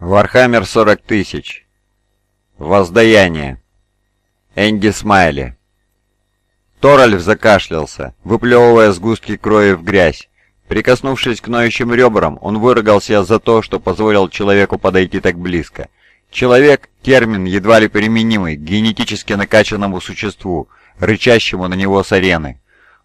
Warhammer 40 тысяч. Воздаяние. Энди Смайли. Торальф закашлялся, выплевывая сгустки крови в грязь. Прикоснувшись к ноющим ребрам, он выругался за то, что позволил человеку подойти так близко. Человек — термин, едва ли применимый к генетически накачанному существу, рычащему на него с арены.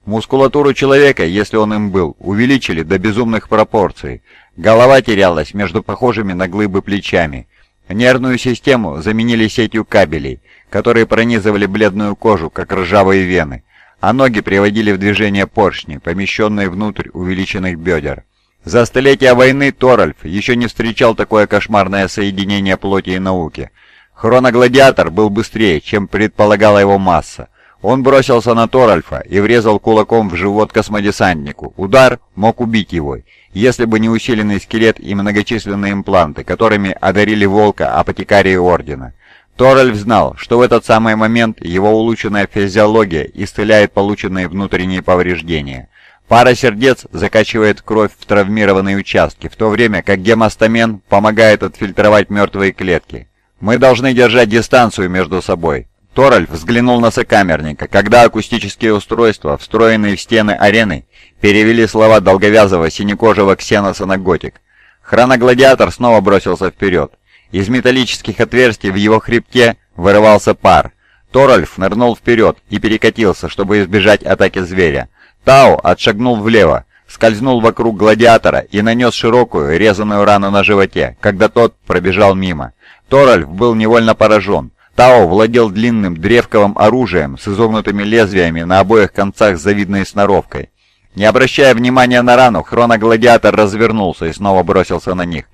Мускулатуру человека, если он им был, увеличили до безумных пропорций. Голова терялась между похожими на глыбы плечами. Нервную систему заменили сетью кабелей, которые пронизывали бледную кожу, как ржавые вены, а ноги приводили в движение поршни, помещенные внутрь увеличенных бедер. За столетия войны Торальф еще не встречал такое кошмарное соединение плоти и науки. Хроногладиатор был быстрее, чем предполагала его масса. Он бросился на Торальфа и врезал кулаком в живот космодесантнику. Удар мог убить его, если бы не усиленный скелет и многочисленные импланты, которыми одарили волка апотекарии Ордена. Торальф знал, что в этот самый момент его улучшенная физиология исцеляет полученные внутренние повреждения. Пара сердец закачивает кровь в травмированные участки, в то время как гемостамен помогает отфильтровать мертвые клетки. Мы должны держать дистанцию между собой. Торальф взглянул на сокамерника, когда акустические устройства, встроенные в стены арены, перевели слова долговязого синекожего ксеноса на готик. Хроногладиатор снова бросился вперед. Из металлических отверстий в его хребте вырывался пар. Торальф нырнул вперед и перекатился, чтобы избежать атаки зверя. Тао отшагнул влево, скользнул вокруг гладиатора и нанес широкую, резаную рану на животе, когда тот пробежал мимо. Торальф был невольно поражен. Тао владел длинным древковым оружием с изогнутыми лезвиями на обоих концах с завидной сноровкой. Не обращая внимания на рану, хроногладиатор развернулся и снова бросился на них.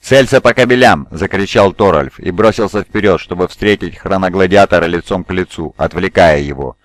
«Целься по кабелям!» — закричал Торальф и бросился вперед, чтобы встретить хроногладиатора лицом к лицу, отвлекая его.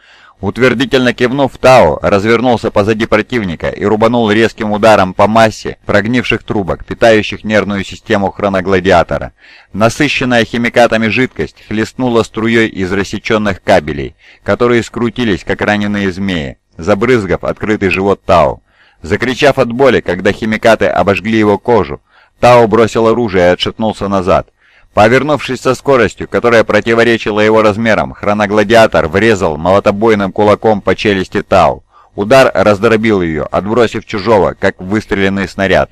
Утвердительно кивнув, Тао развернулся позади противника и рубанул резким ударом по массе прогнивших трубок, питающих нервную систему хроногладиатора. Насыщенная химикатами жидкость хлестнула струей из рассеченных кабелей, которые скрутились, как раненые змеи, забрызгав открытый живот Тао. Закричав от боли, когда химикаты обожгли его кожу, Тао бросил оружие и отшатнулся назад. Повернувшись со скоростью, которая противоречила его размерам, хроногладиатор врезал молотобойным кулаком по челюсти Тау. Удар раздробил ее, отбросив чужого, как выстреленный снаряд.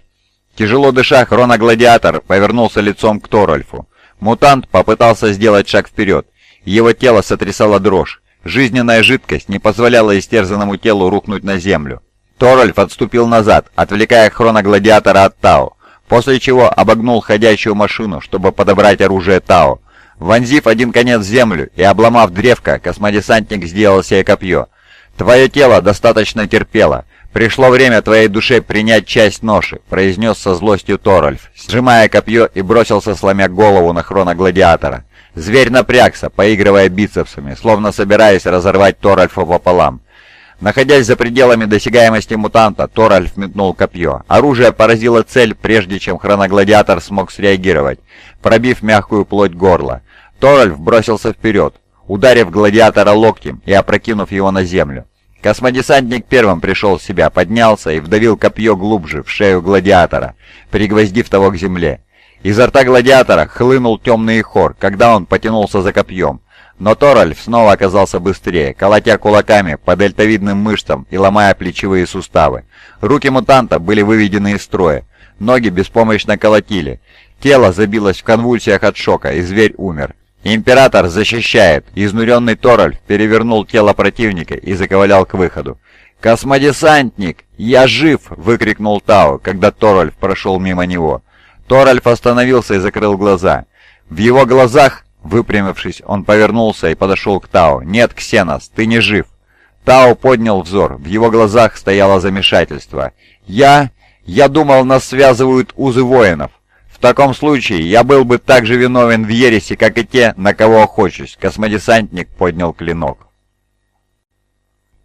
Тяжело дыша, хроногладиатор повернулся лицом к Торальфу. Мутант попытался сделать шаг вперед. Его тело сотрясало дрожь. Жизненная жидкость не позволяла истерзанному телу рухнуть на землю. Торальф отступил назад, отвлекая хроногладиатора от Тау после чего обогнул ходячую машину, чтобы подобрать оружие Тао. Вонзив один конец в землю и обломав древко, космодесантник сделал себе копье. «Твое тело достаточно терпело. Пришло время твоей душе принять часть ноши», — произнес со злостью Торальф, сжимая копье и бросился, сломя голову на хроногладиатора. Зверь напрягся, поигрывая бицепсами, словно собираясь разорвать Торальфа пополам. Находясь за пределами досягаемости мутанта, Торальф метнул копье. Оружие поразило цель, прежде чем хроногладиатор смог среагировать, пробив мягкую плоть горла. Торальф бросился вперед, ударив гладиатора локтем и опрокинув его на землю. Космодесантник первым пришел в себя, поднялся и вдавил копье глубже в шею гладиатора, пригвоздив того к земле. Изо рта гладиатора хлынул темный хор, когда он потянулся за копьем. Но Торальф снова оказался быстрее, колотя кулаками по дельтовидным мышцам и ломая плечевые суставы. Руки мутанта были выведены из строя, ноги беспомощно колотили. Тело забилось в конвульсиях от шока, и зверь умер. «Император защищает!» Изнуренный Торальф перевернул тело противника и заковылял к выходу. «Космодесантник! Я жив!» — выкрикнул Тао, когда Торальф прошел мимо него. Торальф остановился и закрыл глаза. В его глазах Выпрямившись, он повернулся и подошел к Тао. «Нет, Ксенос, ты не жив!» Тао поднял взор. В его глазах стояло замешательство. «Я... я думал, нас связывают узы воинов. В таком случае я был бы так же виновен в ересе, как и те, на кого охочусь». Космодесантник поднял клинок.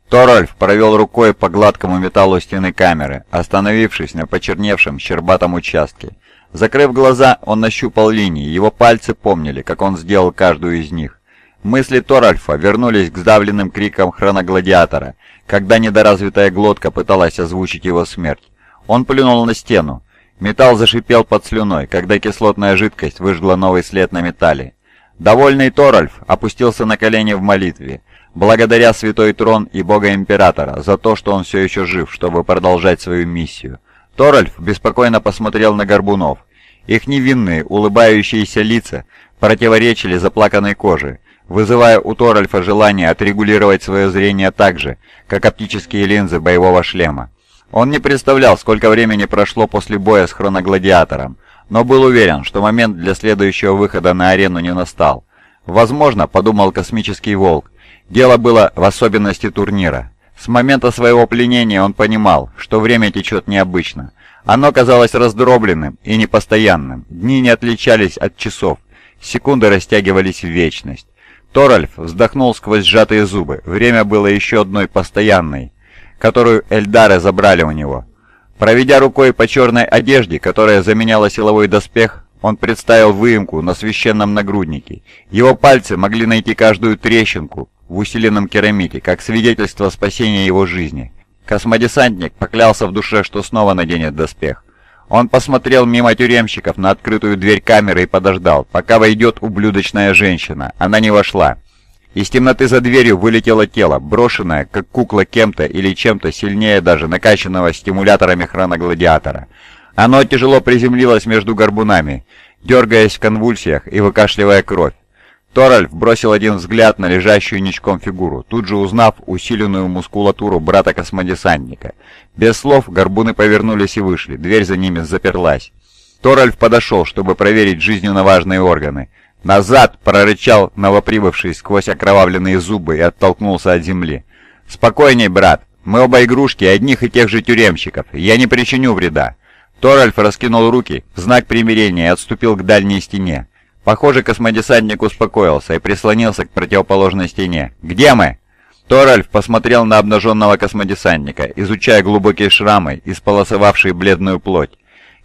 Торальф провел рукой по гладкому металлу стены камеры, остановившись на почерневшем щербатом участке. Закрыв глаза, он нащупал линии, его пальцы помнили, как он сделал каждую из них. Мысли Торальфа вернулись к сдавленным крикам хроногладиатора, когда недоразвитая глотка пыталась озвучить его смерть. Он плюнул на стену. Металл зашипел под слюной, когда кислотная жидкость выжгла новый след на металле. Довольный Торальф опустился на колени в молитве, благодаря Святой Трон и Бога Императора за то, что он все еще жив, чтобы продолжать свою миссию. Торальф беспокойно посмотрел на горбунов. Их невинные, улыбающиеся лица противоречили заплаканной коже, вызывая у Торальфа желание отрегулировать свое зрение так же, как оптические линзы боевого шлема. Он не представлял, сколько времени прошло после боя с хроногладиатором, но был уверен, что момент для следующего выхода на арену не настал. Возможно, подумал космический волк, дело было в особенности турнира. С момента своего пленения он понимал, что время течет необычно. Оно казалось раздробленным и непостоянным, дни не отличались от часов, секунды растягивались в вечность. Торальф вздохнул сквозь сжатые зубы, время было еще одной постоянной, которую Эльдары забрали у него. Проведя рукой по черной одежде, которая заменяла силовой доспех, он представил выемку на священном нагруднике. Его пальцы могли найти каждую трещинку в усиленном керамите, как свидетельство спасения его жизни. Космодесантник поклялся в душе, что снова наденет доспех. Он посмотрел мимо тюремщиков на открытую дверь камеры и подождал, пока войдет ублюдочная женщина. Она не вошла. Из темноты за дверью вылетело тело, брошенное, как кукла кем-то или чем-то сильнее даже накачанного стимуляторами хроногладиатора. Оно тяжело приземлилось между горбунами, дергаясь в конвульсиях и выкашливая кровь. Торальф бросил один взгляд на лежащую ничком фигуру, тут же узнав усиленную мускулатуру брата-космодесантника. Без слов горбуны повернулись и вышли, дверь за ними заперлась. Торальф подошел, чтобы проверить жизненно важные органы. «Назад!» — прорычал новоприбывший сквозь окровавленные зубы и оттолкнулся от земли. «Спокойней, брат. Мы оба игрушки одних и тех же тюремщиков. Я не причиню вреда». Торальф раскинул руки в знак примирения и отступил к дальней стене. Похоже, космодесантник успокоился и прислонился к противоположной стене. «Где мы?» Торальф посмотрел на обнаженного космодесантника, изучая глубокие шрамы, исполосовавшие бледную плоть.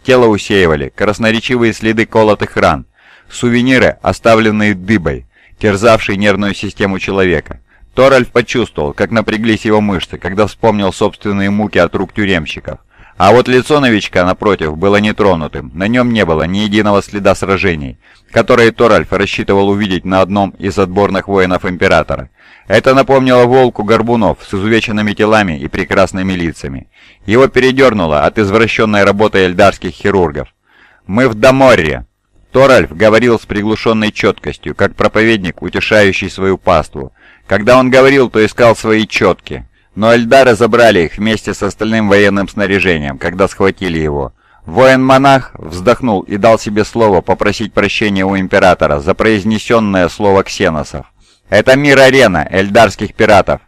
Тело усеивали красноречивые следы колотых ран, Сувениры, оставленные дыбой, терзавшей нервную систему человека. Торальф почувствовал, как напряглись его мышцы, когда вспомнил собственные муки от рук тюремщиков. А вот лицо новичка, напротив, было нетронутым, на нем не было ни единого следа сражений, которые Торальф рассчитывал увидеть на одном из отборных воинов Императора. Это напомнило волку горбунов с изувеченными телами и прекрасными лицами. Его передернуло от извращенной работы эльдарских хирургов. «Мы в Даморре!» Торальф говорил с приглушенной четкостью, как проповедник, утешающий свою паству. Когда он говорил, то искал свои четки. Но Эльдары забрали их вместе с остальным военным снаряжением, когда схватили его. Воин-монах вздохнул и дал себе слово попросить прощения у Императора за произнесенное слово ксеносов. «Это мир-арена эльдарских пиратов!»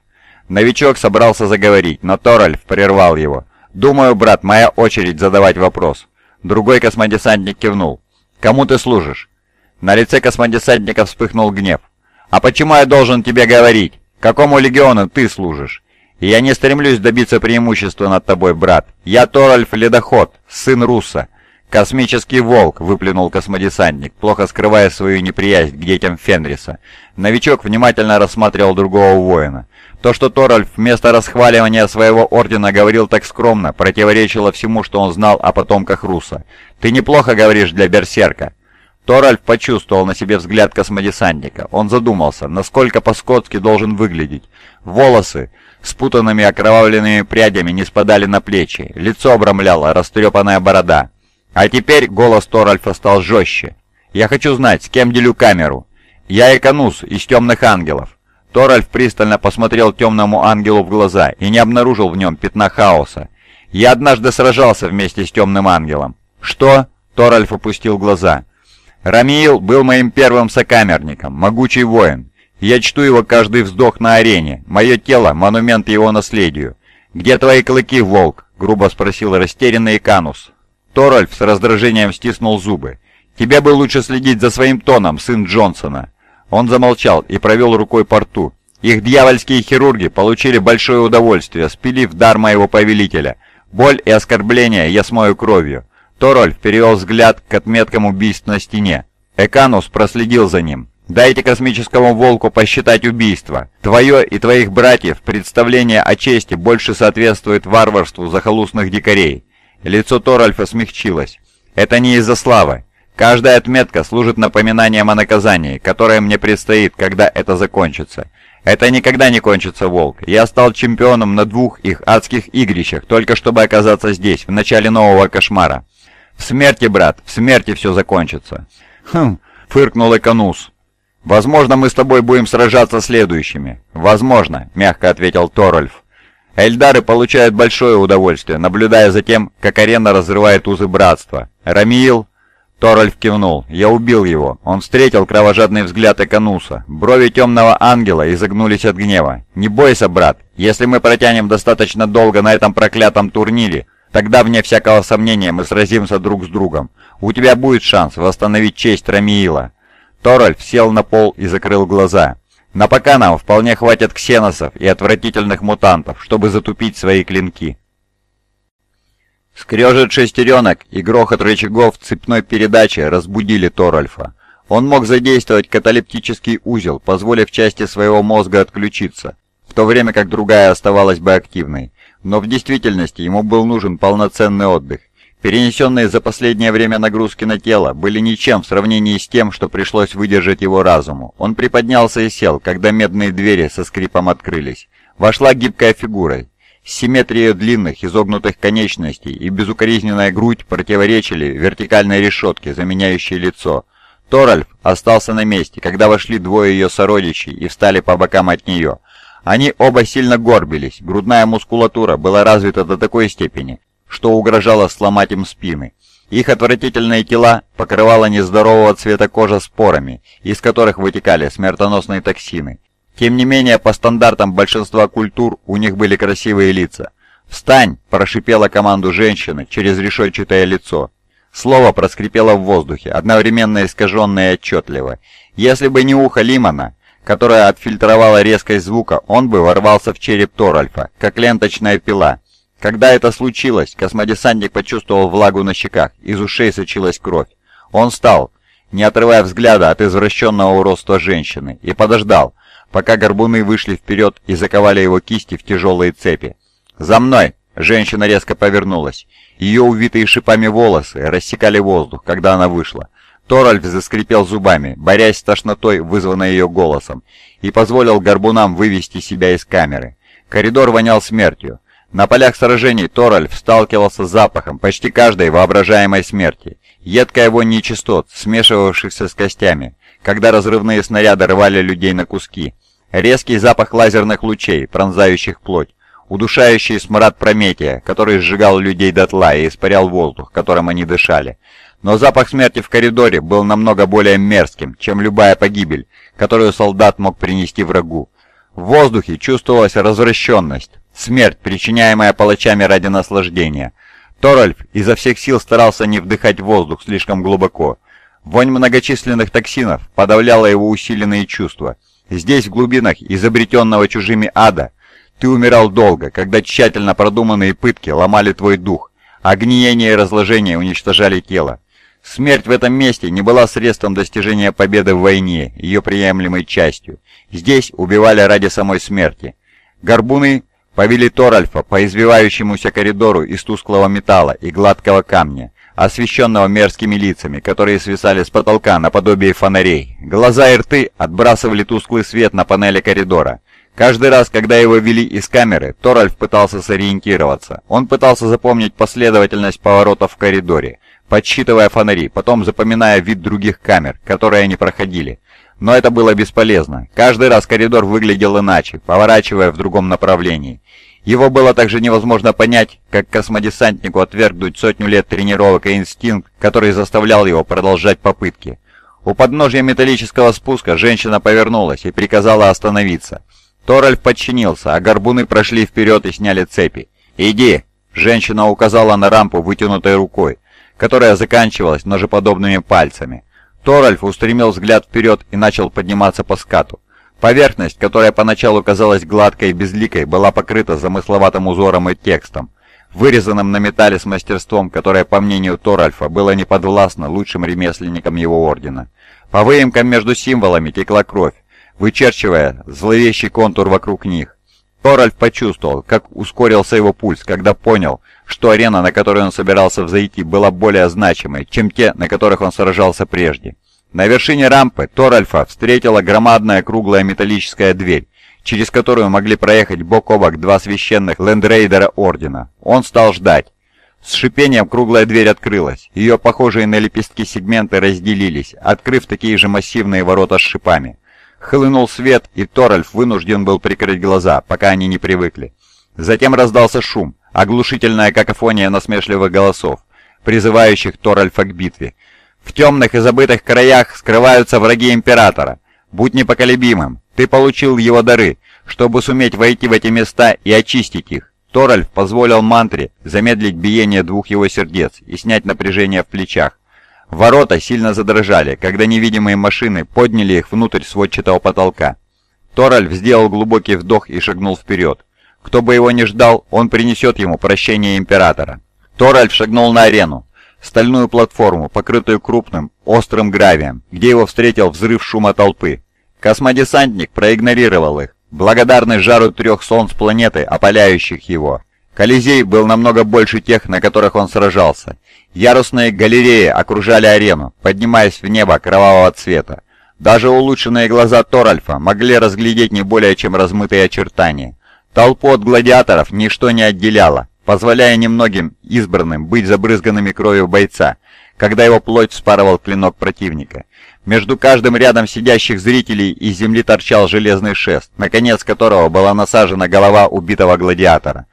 Новичок собрался заговорить, но Торальф прервал его. «Думаю, брат, моя очередь задавать вопрос». Другой космодесантник кивнул. Кому ты служишь?» На лице космодесантника вспыхнул гнев. «А почему я должен тебе говорить? Какому легиону ты служишь? Я не стремлюсь добиться преимущества над тобой, брат. Я Торальф Ледоход, сын Руса. «Космический волк!» — выплюнул космодесантник, плохо скрывая свою неприязнь к детям Фенриса. Новичок внимательно рассматривал другого воина. То, что Торальф вместо расхваливания своего ордена говорил так скромно, противоречило всему, что он знал о потомках Руса. «Ты неплохо говоришь для берсерка». Торальф почувствовал на себе взгляд космодесантника. Он задумался, насколько по-скотски должен выглядеть. Волосы, спутанными окровавленными прядями, не спадали на плечи. Лицо обрамляла растрепанная борода. А теперь голос Торальфа стал жестче. «Я хочу знать, с кем делю камеру. Я Эконус из «Темных ангелов». Торальф пристально посмотрел темному ангелу в глаза и не обнаружил в нем пятна хаоса. «Я однажды сражался вместе с темным ангелом». «Что?» — Торальф опустил глаза. «Рамиил был моим первым сокамерником, могучий воин. Я чту его каждый вздох на арене. Мое тело — монумент его наследию. «Где твои клыки, волк?» — грубо спросил растерянный Канус. Торальф с раздражением стиснул зубы. «Тебе бы лучше следить за своим тоном, сын Джонсона. Он замолчал и провел рукой по рту. Их дьявольские хирурги получили большое удовольствие, спилив дар моего повелителя. Боль и оскорбления я смою кровью. Торольф перевел взгляд к отметкам убийств на стене. Эканус проследил за ним. «Дайте космическому волку посчитать убийство. Твое и твоих братьев представление о чести больше соответствует варварству захолустных дикарей. Лицо Торальфа смягчилось. «Это не из-за славы. Каждая отметка служит напоминанием о наказании, которое мне предстоит, когда это закончится. Это никогда не кончится, Волк. Я стал чемпионом на двух их адских игрищах, только чтобы оказаться здесь, в начале нового кошмара. В смерти, брат, в смерти все закончится. Хм, фыркнул Эконус. Возможно, мы с тобой будем сражаться следующими. Возможно, мягко ответил Торольф. Эльдары получают большое удовольствие, наблюдая за тем, как арена разрывает узы братства. Рамиил Торальф кивнул. «Я убил его». Он встретил кровожадный взгляд Эконуса. Брови темного ангела изогнулись от гнева. «Не бойся, брат. Если мы протянем достаточно долго на этом проклятом турнире, тогда, вне всякого сомнения, мы сразимся друг с другом. У тебя будет шанс восстановить честь Рамиила». Торальф сел на пол и закрыл глаза. «На пока нам вполне хватит ксеносов и отвратительных мутантов, чтобы затупить свои клинки». Скрежет шестеренок и грохот рычагов цепной передачи разбудили Торальфа. Он мог задействовать каталептический узел, позволив части своего мозга отключиться, в то время как другая оставалась бы активной. Но в действительности ему был нужен полноценный отдых. Перенесенные за последнее время нагрузки на тело были ничем в сравнении с тем, что пришлось выдержать его разуму. Он приподнялся и сел, когда медные двери со скрипом открылись. Вошла гибкая фигура, Симметрия длинных, изогнутых конечностей и безукоризненная грудь противоречили вертикальной решетке, заменяющей лицо. Торальф остался на месте, когда вошли двое ее сородичей и встали по бокам от нее. Они оба сильно горбились, грудная мускулатура была развита до такой степени, что угрожало сломать им спины. Их отвратительные тела покрывала нездорового цвета кожа спорами, из которых вытекали смертоносные токсины. Тем не менее, по стандартам большинства культур у них были красивые лица. «Встань!» – прошипела команду женщины через решетчатое лицо. Слово проскрипело в воздухе, одновременно искаженное и отчетливо. Если бы не ухо Лимана, которое отфильтровало резкость звука, он бы ворвался в череп Торальфа, как ленточная пила. Когда это случилось, космодесантник почувствовал влагу на щеках, из ушей сочилась кровь. Он встал, не отрывая взгляда от извращенного уродства женщины, и подождал, пока горбуны вышли вперед и заковали его кисти в тяжелые цепи. «За мной!» Женщина резко повернулась. Ее увитые шипами волосы рассекали воздух, когда она вышла. Торальф заскрипел зубами, борясь с тошнотой, вызванной ее голосом, и позволил горбунам вывести себя из камеры. Коридор вонял смертью. На полях сражений Торальф сталкивался с запахом почти каждой воображаемой смерти. Едкая вонь нечистот, смешивавшихся с костями, когда разрывные снаряды рвали людей на куски. Резкий запах лазерных лучей, пронзающих плоть. Удушающий смрад Прометия, который сжигал людей дотла и испарял воздух, которым они дышали. Но запах смерти в коридоре был намного более мерзким, чем любая погибель, которую солдат мог принести врагу. В воздухе чувствовалась развращенность, смерть, причиняемая палачами ради наслаждения. Торальф изо всех сил старался не вдыхать воздух слишком глубоко. Вонь многочисленных токсинов подавляла его усиленные чувства – Здесь, в глубинах изобретенного чужими ада, ты умирал долго, когда тщательно продуманные пытки ломали твой дух, а гниение и разложение уничтожали тело. Смерть в этом месте не была средством достижения победы в войне, ее приемлемой частью. Здесь убивали ради самой смерти. Горбуны повели Торальфа по извивающемуся коридору из тусклого металла и гладкого камня, освещенного мерзкими лицами, которые свисали с потолка наподобие фонарей. Глаза и рты отбрасывали тусклый свет на панели коридора. Каждый раз, когда его вели из камеры, Торальф пытался сориентироваться. Он пытался запомнить последовательность поворотов в коридоре, подсчитывая фонари, потом запоминая вид других камер, которые они проходили. Но это было бесполезно. Каждый раз коридор выглядел иначе, поворачивая в другом направлении. Его было также невозможно понять, как космодесантнику отвергнуть сотню лет тренировок и инстинкт, который заставлял его продолжать попытки. У подножья металлического спуска женщина повернулась и приказала остановиться. Торальф подчинился, а горбуны прошли вперед и сняли цепи. «Иди!» – женщина указала на рампу вытянутой рукой, которая заканчивалась ножеподобными пальцами. Торальф устремил взгляд вперед и начал подниматься по скату. Поверхность, которая поначалу казалась гладкой и безликой, была покрыта замысловатым узором и текстом, вырезанным на металле с мастерством, которое, по мнению Торальфа, было неподвластно лучшим ремесленникам его ордена. По выемкам между символами текла кровь, вычерчивая зловещий контур вокруг них. Торальф почувствовал, как ускорился его пульс, когда понял, что арена, на которую он собирался взойти, была более значимой, чем те, на которых он сражался прежде. На вершине рампы Торальфа встретила громадная круглая металлическая дверь, через которую могли проехать бок о бок два священных лэндрейдера Ордена. Он стал ждать. С шипением круглая дверь открылась. Ее похожие на лепестки сегменты разделились, открыв такие же массивные ворота с шипами. Хлынул свет, и Торальф вынужден был прикрыть глаза, пока они не привыкли. Затем раздался шум, оглушительная какофония насмешливых голосов, призывающих Торальфа к битве. В темных и забытых краях скрываются враги Императора. Будь непоколебимым, ты получил его дары, чтобы суметь войти в эти места и очистить их. Торальф позволил мантре замедлить биение двух его сердец и снять напряжение в плечах. Ворота сильно задрожали, когда невидимые машины подняли их внутрь сводчатого потолка. Торальф сделал глубокий вдох и шагнул вперед. Кто бы его ни ждал, он принесет ему прощение Императора. Торальф шагнул на арену, стальную платформу, покрытую крупным, острым гравием, где его встретил взрыв шума толпы. Космодесантник проигнорировал их, благодарный жару трех солнц планеты, опаляющих его. Колизей был намного больше тех, на которых он сражался. Ярусные галереи окружали арену, поднимаясь в небо кровавого цвета. Даже улучшенные глаза Торальфа могли разглядеть не более чем размытые очертания. Толпу от гладиаторов ничто не отделяло, позволяя немногим избранным быть забрызганными кровью бойца, когда его плоть вспарывал клинок противника. Между каждым рядом сидящих зрителей из земли торчал железный шест, на конец которого была насажена голова убитого гладиатора.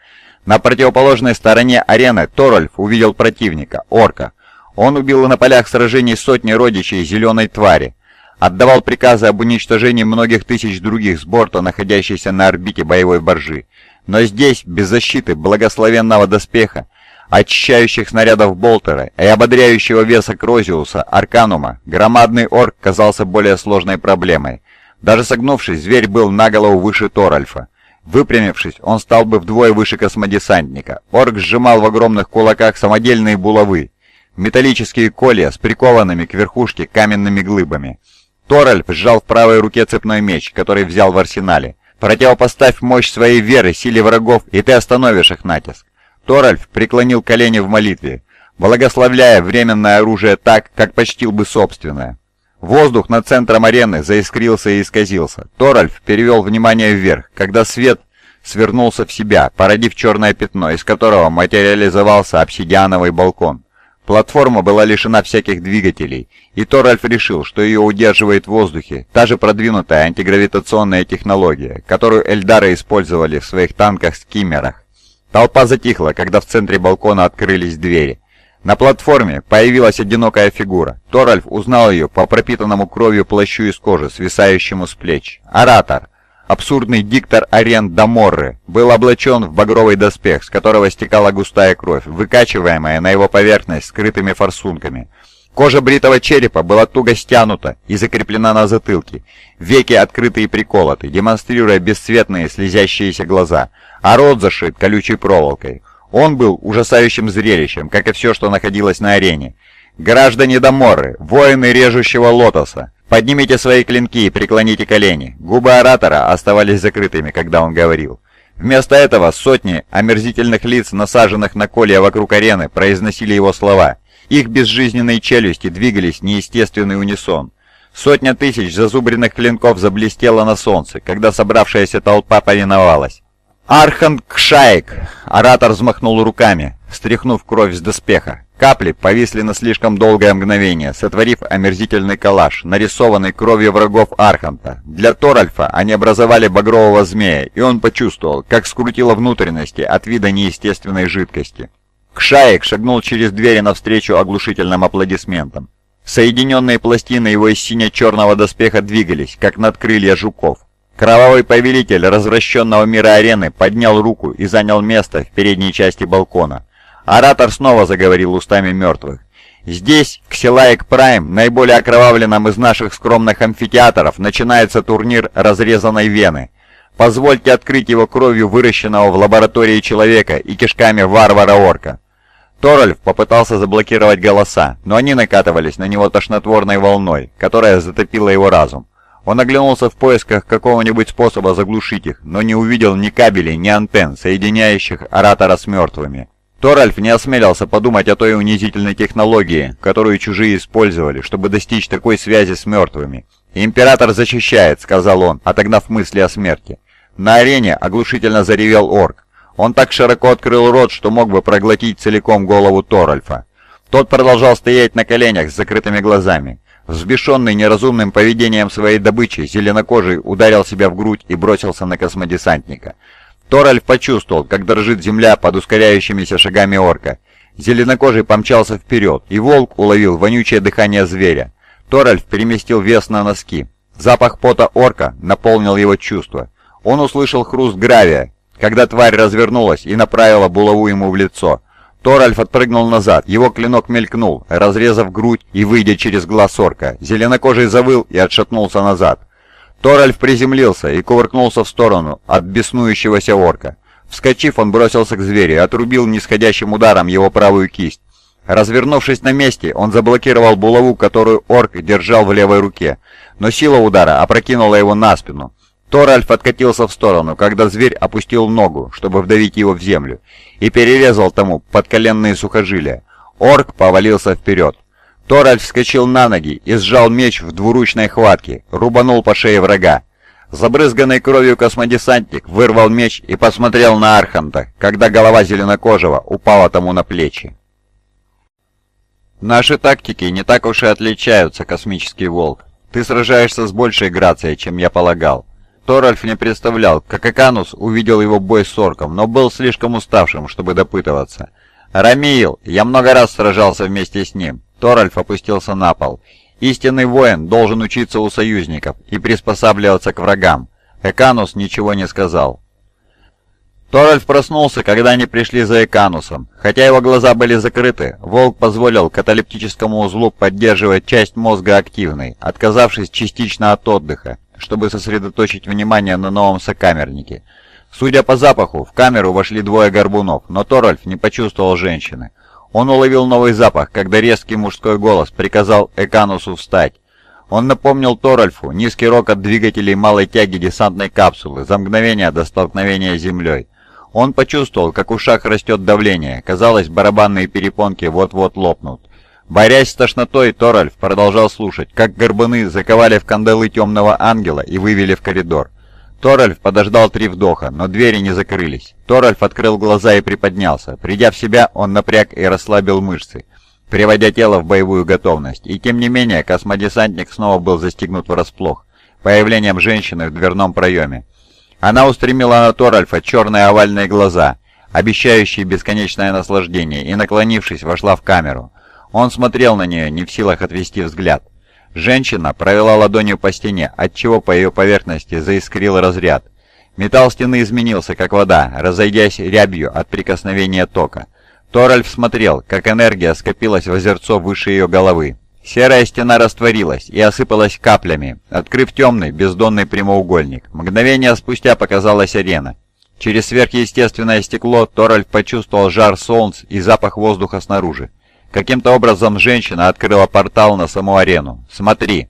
На противоположной стороне арены Торольф увидел противника, орка. Он убил на полях сражений сотни родичей зеленой твари, отдавал приказы об уничтожении многих тысяч других с борта, находящейся на орбите боевой боржи. Но здесь, без защиты благословенного доспеха, очищающих снарядов Болтера и ободряющего веса Крозиуса, Арканума, громадный орк казался более сложной проблемой. Даже согнувшись, зверь был на голову выше Торальфа. Выпрямившись, он стал бы вдвое выше космодесантника. Орк сжимал в огромных кулаках самодельные булавы, металлические колья с прикованными к верхушке каменными глыбами. Торальф сжал в правой руке цепной меч, который взял в арсенале. «Противопоставь мощь своей веры силе врагов, и ты остановишь их натиск». Торальф преклонил колени в молитве, благословляя временное оружие так, как почтил бы собственное. Воздух над центром арены заискрился и исказился. Торальф перевел внимание вверх, когда свет свернулся в себя, породив черное пятно, из которого материализовался обсидиановый балкон. Платформа была лишена всяких двигателей, и Торальф решил, что ее удерживает в воздухе та же продвинутая антигравитационная технология, которую Эльдары использовали в своих танках-скиммерах. Толпа затихла, когда в центре балкона открылись двери. На платформе появилась одинокая фигура. Торальф узнал ее по пропитанному кровью плащу из кожи, свисающему с плеч. Оратор, абсурдный диктор арен Даморры, был облачен в багровый доспех, с которого стекала густая кровь, выкачиваемая на его поверхность скрытыми форсунками. Кожа бритого черепа была туго стянута и закреплена на затылке, веки открыты и приколоты, демонстрируя бесцветные слезящиеся глаза, а рот зашит колючей проволокой. Он был ужасающим зрелищем, как и все, что находилось на арене. «Граждане Даморы, воины режущего лотоса, поднимите свои клинки и преклоните колени». Губы оратора оставались закрытыми, когда он говорил. Вместо этого сотни омерзительных лиц, насаженных на колья вокруг арены, произносили его слова. Их безжизненные челюсти двигались неестественный унисон. Сотня тысяч зазубренных клинков заблестела на солнце, когда собравшаяся толпа повиновалась. «Архан Кшаек!» Оратор взмахнул руками, стряхнув кровь с доспеха. Капли повисли на слишком долгое мгновение, сотворив омерзительный коллаж, нарисованный кровью врагов Арханта. Для Торальфа они образовали багрового змея, и он почувствовал, как скрутило внутренности от вида неестественной жидкости. Кшаек шагнул через двери навстречу оглушительным аплодисментам. Соединенные пластины его из сине-черного доспеха двигались, как надкрылья жуков. Кровавый повелитель развращенного мира арены поднял руку и занял место в передней части балкона. Оратор снова заговорил устами мертвых. Здесь, в Ксилаек Прайм, наиболее окровавленном из наших скромных амфитеатров, начинается турнир разрезанной вены. Позвольте открыть его кровью выращенного в лаборатории человека и кишками варвара-орка. Торальф попытался заблокировать голоса, но они накатывались на него тошнотворной волной, которая затопила его разум. Он оглянулся в поисках какого-нибудь способа заглушить их, но не увидел ни кабелей, ни антенн, соединяющих оратора с мертвыми. Торальф не осмелился подумать о той унизительной технологии, которую чужие использовали, чтобы достичь такой связи с мертвыми. «Император защищает», — сказал он, отогнав мысли о смерти. На арене оглушительно заревел орк. Он так широко открыл рот, что мог бы проглотить целиком голову Торальфа. Тот продолжал стоять на коленях с закрытыми глазами. Взбешенный неразумным поведением своей добычи, зеленокожий ударил себя в грудь и бросился на космодесантника. Торальф почувствовал, как дрожит земля под ускоряющимися шагами орка. Зеленокожий помчался вперед, и волк уловил вонючее дыхание зверя. Торальф переместил вес на носки. Запах пота орка наполнил его чувства. Он услышал хруст гравия, когда тварь развернулась и направила булаву ему в лицо. Торальф отпрыгнул назад, его клинок мелькнул, разрезав грудь и выйдя через глаз орка. Зеленокожий завыл и отшатнулся назад. Торальф приземлился и кувыркнулся в сторону от беснующегося орка. Вскочив, он бросился к зверю и отрубил нисходящим ударом его правую кисть. Развернувшись на месте, он заблокировал булаву, которую орк держал в левой руке, но сила удара опрокинула его на спину. Торальф откатился в сторону, когда зверь опустил ногу, чтобы вдавить его в землю, и перерезал тому подколенные сухожилия. Орк повалился вперед. Торальф вскочил на ноги и сжал меч в двуручной хватке, рубанул по шее врага. Забрызганный кровью космодесантник вырвал меч и посмотрел на Арханта, когда голова зеленокожего упала тому на плечи. «Наши тактики не так уж и отличаются, космический волк. Ты сражаешься с большей грацией, чем я полагал». Торальф не представлял, как Эканус увидел его бой с орком, но был слишком уставшим, чтобы допытываться. «Рамиил, я много раз сражался вместе с ним. Торальф опустился на пол. Истинный воин должен учиться у союзников и приспосабливаться к врагам. Эканус ничего не сказал. Торальф проснулся, когда они пришли за Эканусом. Хотя его глаза были закрыты, волк позволил каталептическому узлу поддерживать часть мозга активной, отказавшись частично от отдыха, чтобы сосредоточить внимание на новом сокамернике. Судя по запаху, в камеру вошли двое горбунов, но Торальф не почувствовал женщины. Он уловил новый запах, когда резкий мужской голос приказал Эканусу встать. Он напомнил Торальфу низкий рокот двигателей малой тяги десантной капсулы за мгновение до столкновения с землей. Он почувствовал, как в ушах растет давление. Казалось, барабанные перепонки вот-вот лопнут. Борясь с тошнотой, Торальф продолжал слушать, как горбуны заковали в кандалы темного ангела и вывели в коридор. Торальф подождал три вдоха, но двери не закрылись. Торальф открыл глаза и приподнялся. Придя в себя, он напряг и расслабил мышцы, приводя тело в боевую готовность. И тем не менее, космодесантник снова был застигнут врасплох, появлением женщины в дверном проеме. Она устремила на Торальфа черные овальные глаза, обещающие бесконечное наслаждение, и, наклонившись, вошла в камеру. Он смотрел на нее, не в силах отвести взгляд. Женщина провела ладонью по стене, отчего по ее поверхности заискрил разряд. Металл стены изменился, как вода, разойдясь рябью от прикосновения тока. Торальф смотрел, как энергия скопилась в озерцо выше ее головы. Серая стена растворилась и осыпалась каплями, открыв темный, бездонный прямоугольник. Мгновение спустя показалась арена. Через сверхъестественное стекло Торальф почувствовал жар солнца и запах воздуха снаружи. Каким-то образом женщина открыла портал на саму арену. «Смотри!»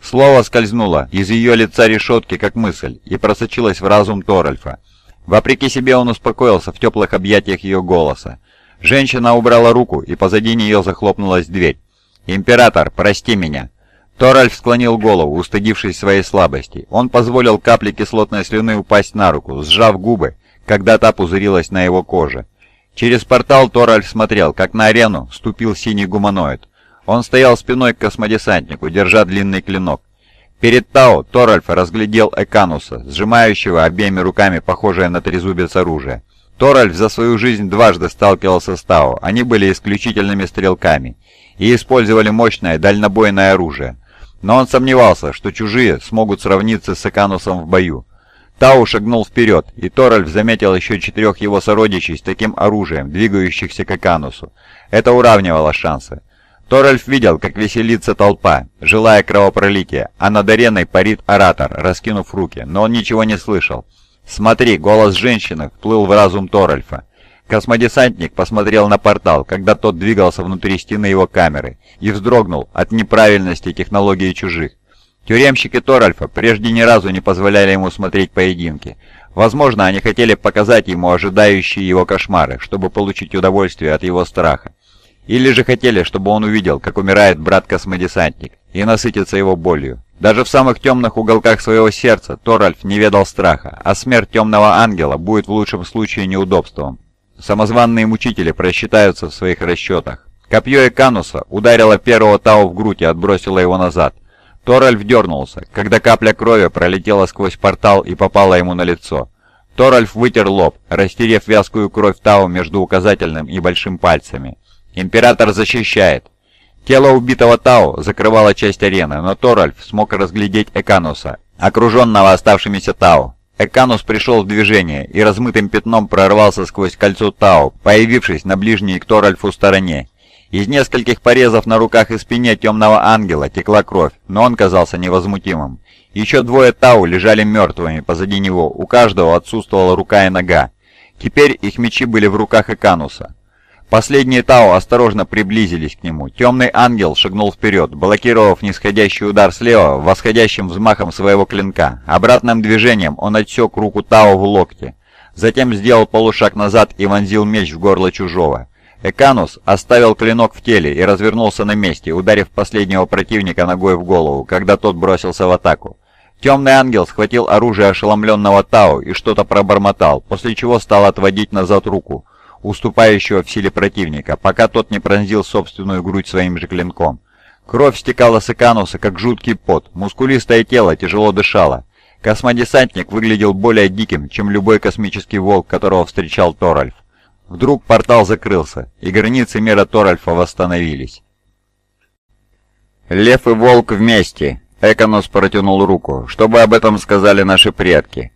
Слово скользнуло из ее лица решетки, как мысль, и просочилось в разум Торальфа. Вопреки себе он успокоился в теплых объятиях ее голоса. Женщина убрала руку, и позади нее захлопнулась дверь. «Император, прости меня!» Торальф склонил голову, устыдившись своей слабости. Он позволил капле кислотной слюны упасть на руку, сжав губы, когда та пузырилась на его коже. Через портал Торальф смотрел, как на арену ступил синий гуманоид. Он стоял спиной к космодесантнику, держа длинный клинок. Перед Тао Торальф разглядел Экануса, сжимающего обеими руками похожее на трезубец оружие. Торальф за свою жизнь дважды сталкивался с Тао, они были исключительными стрелками и использовали мощное дальнобойное оружие. Но он сомневался, что чужие смогут сравниться с Эканусом в бою. Тау шагнул вперед, и Торальф заметил еще четырех его сородичей с таким оружием, двигающихся к Аканусу. Это уравнивало шансы. Торальф видел, как веселится толпа, желая кровопролития, а над ареной парит оратор, раскинув руки, но он ничего не слышал. «Смотри!» — голос женщины вплыл в разум Торальфа. Космодесантник посмотрел на портал, когда тот двигался внутри стены его камеры, и вздрогнул от неправильности технологии чужих. Тюремщики Торальфа прежде ни разу не позволяли ему смотреть поединки. Возможно, они хотели показать ему ожидающие его кошмары, чтобы получить удовольствие от его страха. Или же хотели, чтобы он увидел, как умирает брат-космодесантник, и насытиться его болью. Даже в самых темных уголках своего сердца Торальф не ведал страха, а смерть темного ангела будет в лучшем случае неудобством. Самозванные мучители просчитаются в своих расчетах. Копье Экануса ударило первого Тау в грудь и отбросило его назад. Торальф дернулся, когда капля крови пролетела сквозь портал и попала ему на лицо. Торальф вытер лоб, растерев вязкую кровь Тау между указательным и большим пальцами. «Император защищает!» Тело убитого Тау закрывало часть арены, но Торальф смог разглядеть Экануса, окруженного оставшимися Тау. Эканус пришел в движение и размытым пятном прорвался сквозь кольцо Тау, появившись на ближней к Торальфу стороне из нескольких порезов на руках и спине темного ангела текла кровь, но он казался невозмутимым. Еще двое Тау лежали мертвыми позади него, у каждого отсутствовала рука и нога. Теперь их мечи были в руках Экануса. Последние Тау осторожно приблизились к нему. Темный ангел шагнул вперед, блокировав нисходящий удар слева восходящим взмахом своего клинка. Обратным движением он отсек руку Тау в локте. Затем сделал полушаг назад и вонзил меч в горло чужого. Эканус оставил клинок в теле и развернулся на месте, ударив последнего противника ногой в голову, когда тот бросился в атаку. Темный ангел схватил оружие ошеломленного Тау и что-то пробормотал, после чего стал отводить назад руку, уступающего в силе противника, пока тот не пронзил собственную грудь своим же клинком. Кровь стекала с Экануса, как жуткий пот, мускулистое тело тяжело дышало. Космодесантник выглядел более диким, чем любой космический волк, которого встречал Торальф. Вдруг портал закрылся, и границы мира Торальфа восстановились. «Лев и волк вместе!» Эконос протянул руку, чтобы об этом сказали наши предки.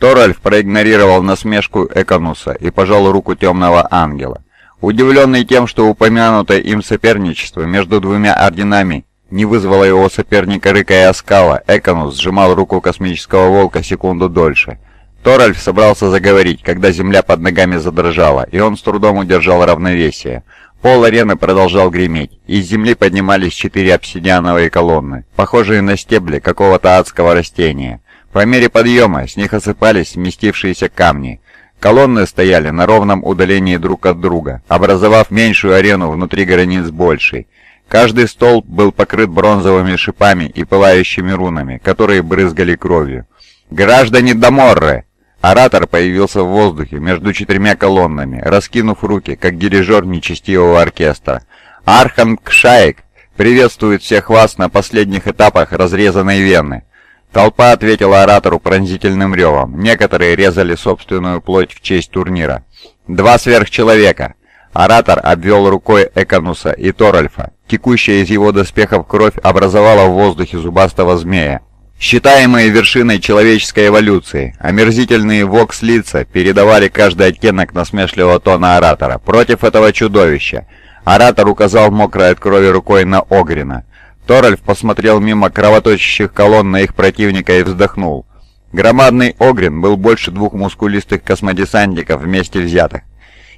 Торальф проигнорировал насмешку Эконуса и пожал руку темного ангела. Удивленный тем, что упомянутое им соперничество между двумя орденами не вызвало его соперника Рыка и Оскала, Эконус сжимал руку космического волка секунду дольше. Торальф собрался заговорить, когда земля под ногами задрожала, и он с трудом удержал равновесие. Пол арены продолжал греметь. Из земли поднимались четыре обсидиановые колонны, похожие на стебли какого-то адского растения. По мере подъема с них осыпались сместившиеся камни. Колонны стояли на ровном удалении друг от друга, образовав меньшую арену внутри границ большей. Каждый столб был покрыт бронзовыми шипами и пылающими рунами, которые брызгали кровью. «Граждане Даморры!» Оратор появился в воздухе между четырьмя колоннами, раскинув руки, как дирижер нечестивого оркестра. Архан Кшаек приветствует всех вас на последних этапах разрезанной вены. Толпа ответила оратору пронзительным ревом. Некоторые резали собственную плоть в честь турнира. Два сверхчеловека. Оратор обвел рукой Эконуса и Торальфа. Текущая из его доспехов кровь образовала в воздухе зубастого змея считаемые вершиной человеческой эволюции. Омерзительные вокс-лица передавали каждый оттенок насмешливого тона оратора. Против этого чудовища. Оратор указал мокрой от крови рукой на Огрина. Торальф посмотрел мимо кровоточащих колонн на их противника и вздохнул. Громадный Огрин был больше двух мускулистых космодесантников вместе взятых.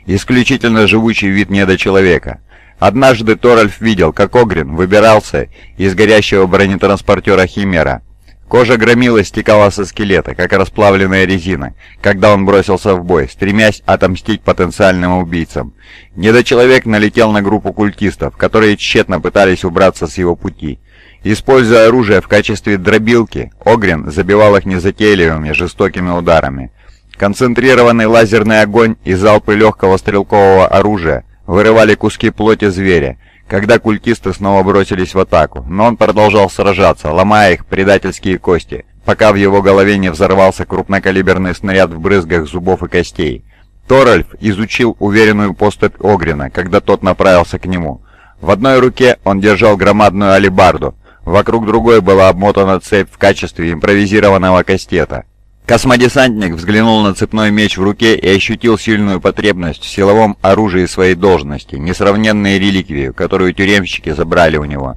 Исключительно живучий вид недочеловека. Однажды Торальф видел, как Огрин выбирался из горящего бронетранспортера Химера. Кожа громила стекала со скелета, как расплавленная резина, когда он бросился в бой, стремясь отомстить потенциальным убийцам. Недочеловек налетел на группу культистов, которые тщетно пытались убраться с его пути. Используя оружие в качестве дробилки, Огрин забивал их незатейливыми, жестокими ударами. Концентрированный лазерный огонь и залпы легкого стрелкового оружия вырывали куски плоти зверя, когда культисты снова бросились в атаку, но он продолжал сражаться, ломая их предательские кости, пока в его голове не взорвался крупнокалиберный снаряд в брызгах зубов и костей. Торальф изучил уверенную поступь Огрина, когда тот направился к нему. В одной руке он держал громадную алебарду, вокруг другой была обмотана цепь в качестве импровизированного кастета. Космодесантник взглянул на цепной меч в руке и ощутил сильную потребность в силовом оружии своей должности, несравненной реликвию, которую тюремщики забрали у него.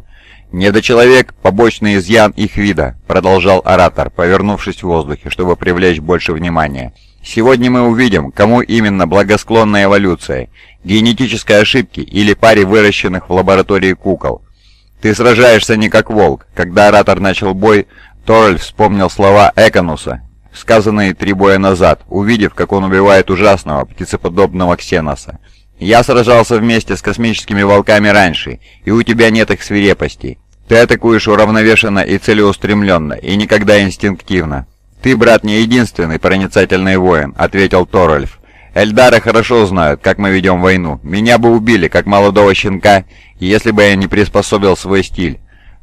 «Недочеловек – побочный изъян их вида», – продолжал оратор, повернувшись в воздухе, чтобы привлечь больше внимания. «Сегодня мы увидим, кому именно благосклонна эволюция – генетической ошибки или паре выращенных в лаборатории кукол». Ты сражаешься не как волк. Когда оратор начал бой, Торальф вспомнил слова Эконуса, сказанные три боя назад, увидев, как он убивает ужасного, птицеподобного Ксеноса. «Я сражался вместе с космическими волками раньше, и у тебя нет их свирепости. Ты атакуешь уравновешенно и целеустремленно, и никогда инстинктивно. Ты, брат, не единственный проницательный воин», — ответил Торальф. «Эльдары хорошо знают, как мы ведем войну. Меня бы убили, как молодого щенка, если бы я не приспособил свой стиль».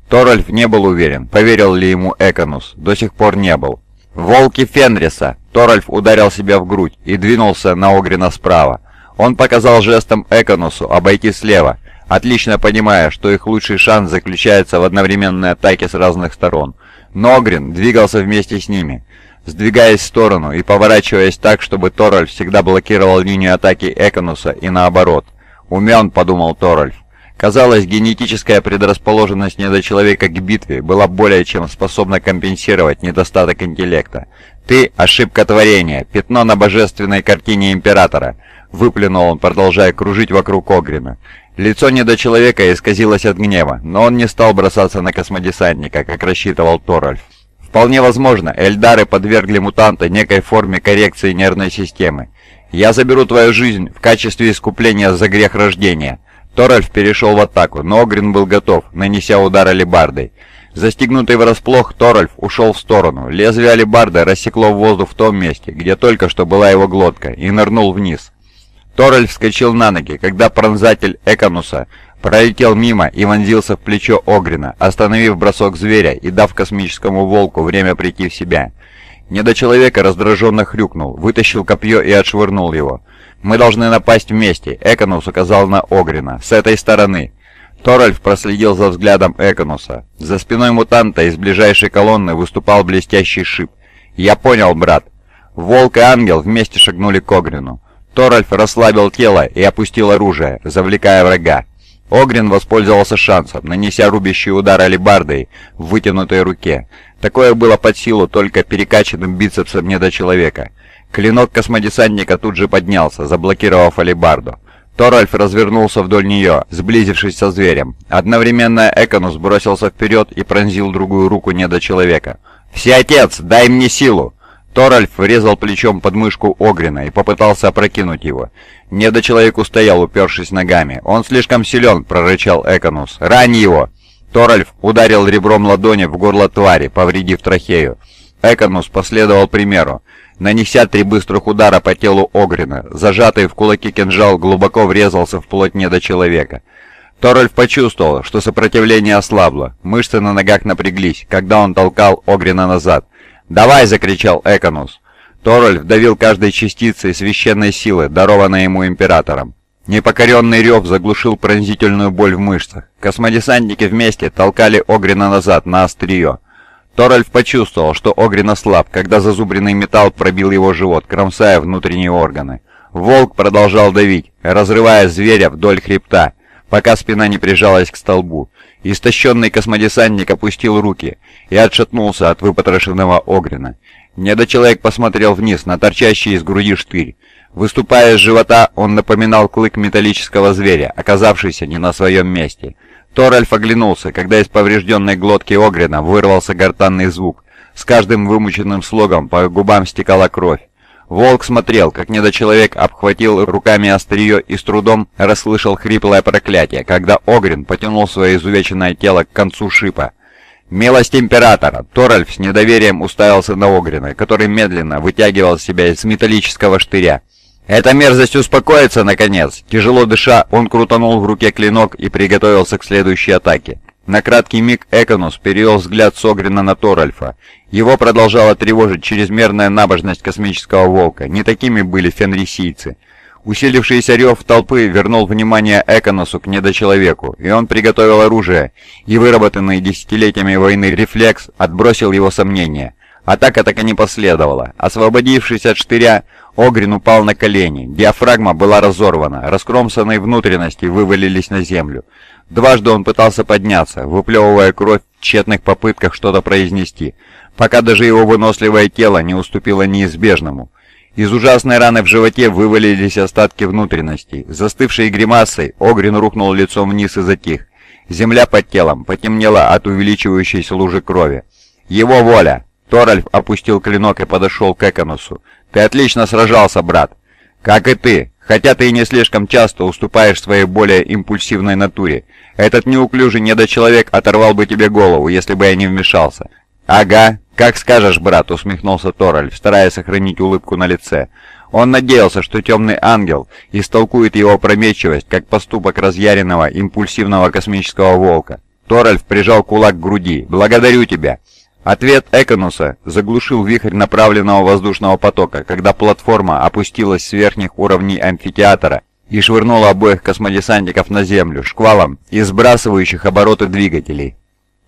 Торальф не был уверен, поверил ли ему Эконус, до сих пор не был. «Волки Фенриса!» Торальф ударил себя в грудь и двинулся на Огрина справа. Он показал жестом Эконусу обойти слева, отлично понимая, что их лучший шанс заключается в одновременной атаке с разных сторон. Но Огрин двигался вместе с ними, сдвигаясь в сторону и поворачиваясь так, чтобы Торальф всегда блокировал линию атаки Эконуса и наоборот. «Умен», — подумал Торальф. Казалось, генетическая предрасположенность недочеловека к битве была более чем способна компенсировать недостаток интеллекта. «Ты — ошибка творения, пятно на божественной картине Императора», — выплюнул он, продолжая кружить вокруг Огрина. Лицо недочеловека исказилось от гнева, но он не стал бросаться на космодесантника, как рассчитывал Торальф. Вполне возможно, Эльдары подвергли мутанта некой форме коррекции нервной системы. «Я заберу твою жизнь в качестве искупления за грех рождения», Торальф перешел в атаку, но Огрин был готов, нанеся удар алебардой. Застегнутый врасплох, Торальф ушел в сторону. Лезвие алебарды рассекло воздух в том месте, где только что была его глотка, и нырнул вниз. Торальф вскочил на ноги, когда пронзатель Эконуса пролетел мимо и вонзился в плечо Огрина, остановив бросок зверя и дав космическому волку время прийти в себя. Недочеловека раздраженно хрюкнул, вытащил копье и отшвырнул его. «Мы должны напасть вместе», — Эконус указал на Огрина. «С этой стороны». Торальф проследил за взглядом Эконуса. За спиной мутанта из ближайшей колонны выступал блестящий шип. «Я понял, брат». Волк и ангел вместе шагнули к Огрину. Торальф расслабил тело и опустил оружие, завлекая врага. Огрин воспользовался шансом, нанеся рубящий удар алебардой в вытянутой руке. Такое было под силу только перекачанным бицепсом недочеловека. Клинок космодесантника тут же поднялся, заблокировав алебарду. Торальф развернулся вдоль нее, сблизившись со зверем. Одновременно Эконус бросился вперед и пронзил другую руку недочеловека. «Всеотец, дай мне силу!» Торальф врезал плечом под мышку Огрина и попытался опрокинуть его. Недочеловек устоял, упершись ногами. «Он слишком силен!» — прорычал Эконус. «Рань его!» Торальф ударил ребром ладони в горло твари, повредив трахею. Эконус последовал примеру нанеся три быстрых удара по телу Огрина. Зажатый в кулаки кинжал глубоко врезался в плоть недочеловека. Торольф почувствовал, что сопротивление ослабло. Мышцы на ногах напряглись, когда он толкал Огрина назад. «Давай!» — закричал Эконус. Торольф давил каждой частицей священной силы, дарованной ему Императором. Непокоренный рев заглушил пронзительную боль в мышцах. Космодесантники вместе толкали Огрина назад на острие. Торальф почувствовал, что Огрин ослаб, когда зазубренный металл пробил его живот, кромсая внутренние органы. Волк продолжал давить, разрывая зверя вдоль хребта, пока спина не прижалась к столбу. Истощенный космодесантник опустил руки и отшатнулся от выпотрошенного Огрина. Недочеловек посмотрел вниз на торчащий из груди штырь. Выступая из живота, он напоминал клык металлического зверя, оказавшийся не на своем месте. Торальф оглянулся, когда из поврежденной глотки Огрина вырвался гортанный звук. С каждым вымученным слогом по губам стекала кровь. Волк смотрел, как недочеловек обхватил руками острие и с трудом расслышал хриплое проклятие, когда Огрин потянул свое изувеченное тело к концу шипа. «Милость Императора!» Торальф с недоверием уставился на Огрина, который медленно вытягивал себя из металлического штыря. «Эта мерзость успокоится, наконец!» Тяжело дыша, он крутанул в руке клинок и приготовился к следующей атаке. На краткий миг Эконус перевел взгляд Согрина на Торальфа. Его продолжала тревожить чрезмерная набожность космического волка. Не такими были фенрисийцы. Усилившийся рев толпы вернул внимание Эконосу к недочеловеку, и он приготовил оружие, и выработанный десятилетиями войны рефлекс отбросил его сомнения. Атака так и не последовала. Освободившись от штыря, Огрин упал на колени. Диафрагма была разорвана. Раскромсанные внутренности вывалились на землю. Дважды он пытался подняться, выплевывая кровь в тщетных попытках что-то произнести, пока даже его выносливое тело не уступило неизбежному. Из ужасной раны в животе вывалились остатки внутренностей. Застывшей гримасой Огрин рухнул лицом вниз и затих. Земля под телом потемнела от увеличивающейся лужи крови. «Его воля!» Торальф опустил клинок и подошел к Эконусу. «Ты отлично сражался, брат!» «Как и ты, хотя ты и не слишком часто уступаешь своей более импульсивной натуре. Этот неуклюжий недочеловек оторвал бы тебе голову, если бы я не вмешался». «Ага, как скажешь, брат», — усмехнулся Торальф, стараясь сохранить улыбку на лице. Он надеялся, что темный ангел истолкует его опрометчивость, как поступок разъяренного, импульсивного космического волка. Торальф прижал кулак к груди. «Благодарю тебя!» Ответ Эконуса заглушил вихрь направленного воздушного потока, когда платформа опустилась с верхних уровней амфитеатра и швырнула обоих космодесантников на землю шквалом из сбрасывающих обороты двигателей.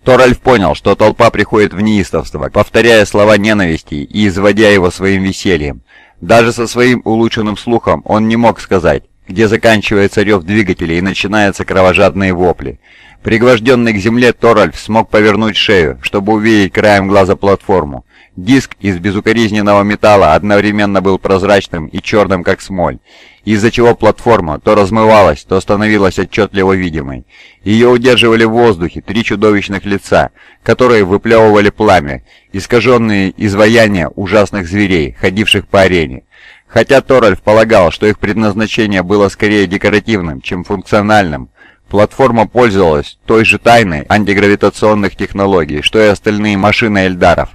Торальф понял, что толпа приходит в неистовство, повторяя слова ненависти и изводя его своим весельем. Даже со своим улучшенным слухом он не мог сказать, где заканчивается рев двигателей и начинаются кровожадные вопли. Пригвожденный к земле Торальф смог повернуть шею, чтобы увидеть краем глаза платформу. Диск из безукоризненного металла одновременно был прозрачным и черным, как смоль, из-за чего платформа то размывалась, то становилась отчетливо видимой. Ее удерживали в воздухе три чудовищных лица, которые выплевывали пламя, искаженные изваяния ужасных зверей, ходивших по арене. Хотя Торальф полагал, что их предназначение было скорее декоративным, чем функциональным, Платформа пользовалась той же тайной антигравитационных технологий, что и остальные машины Эльдаров.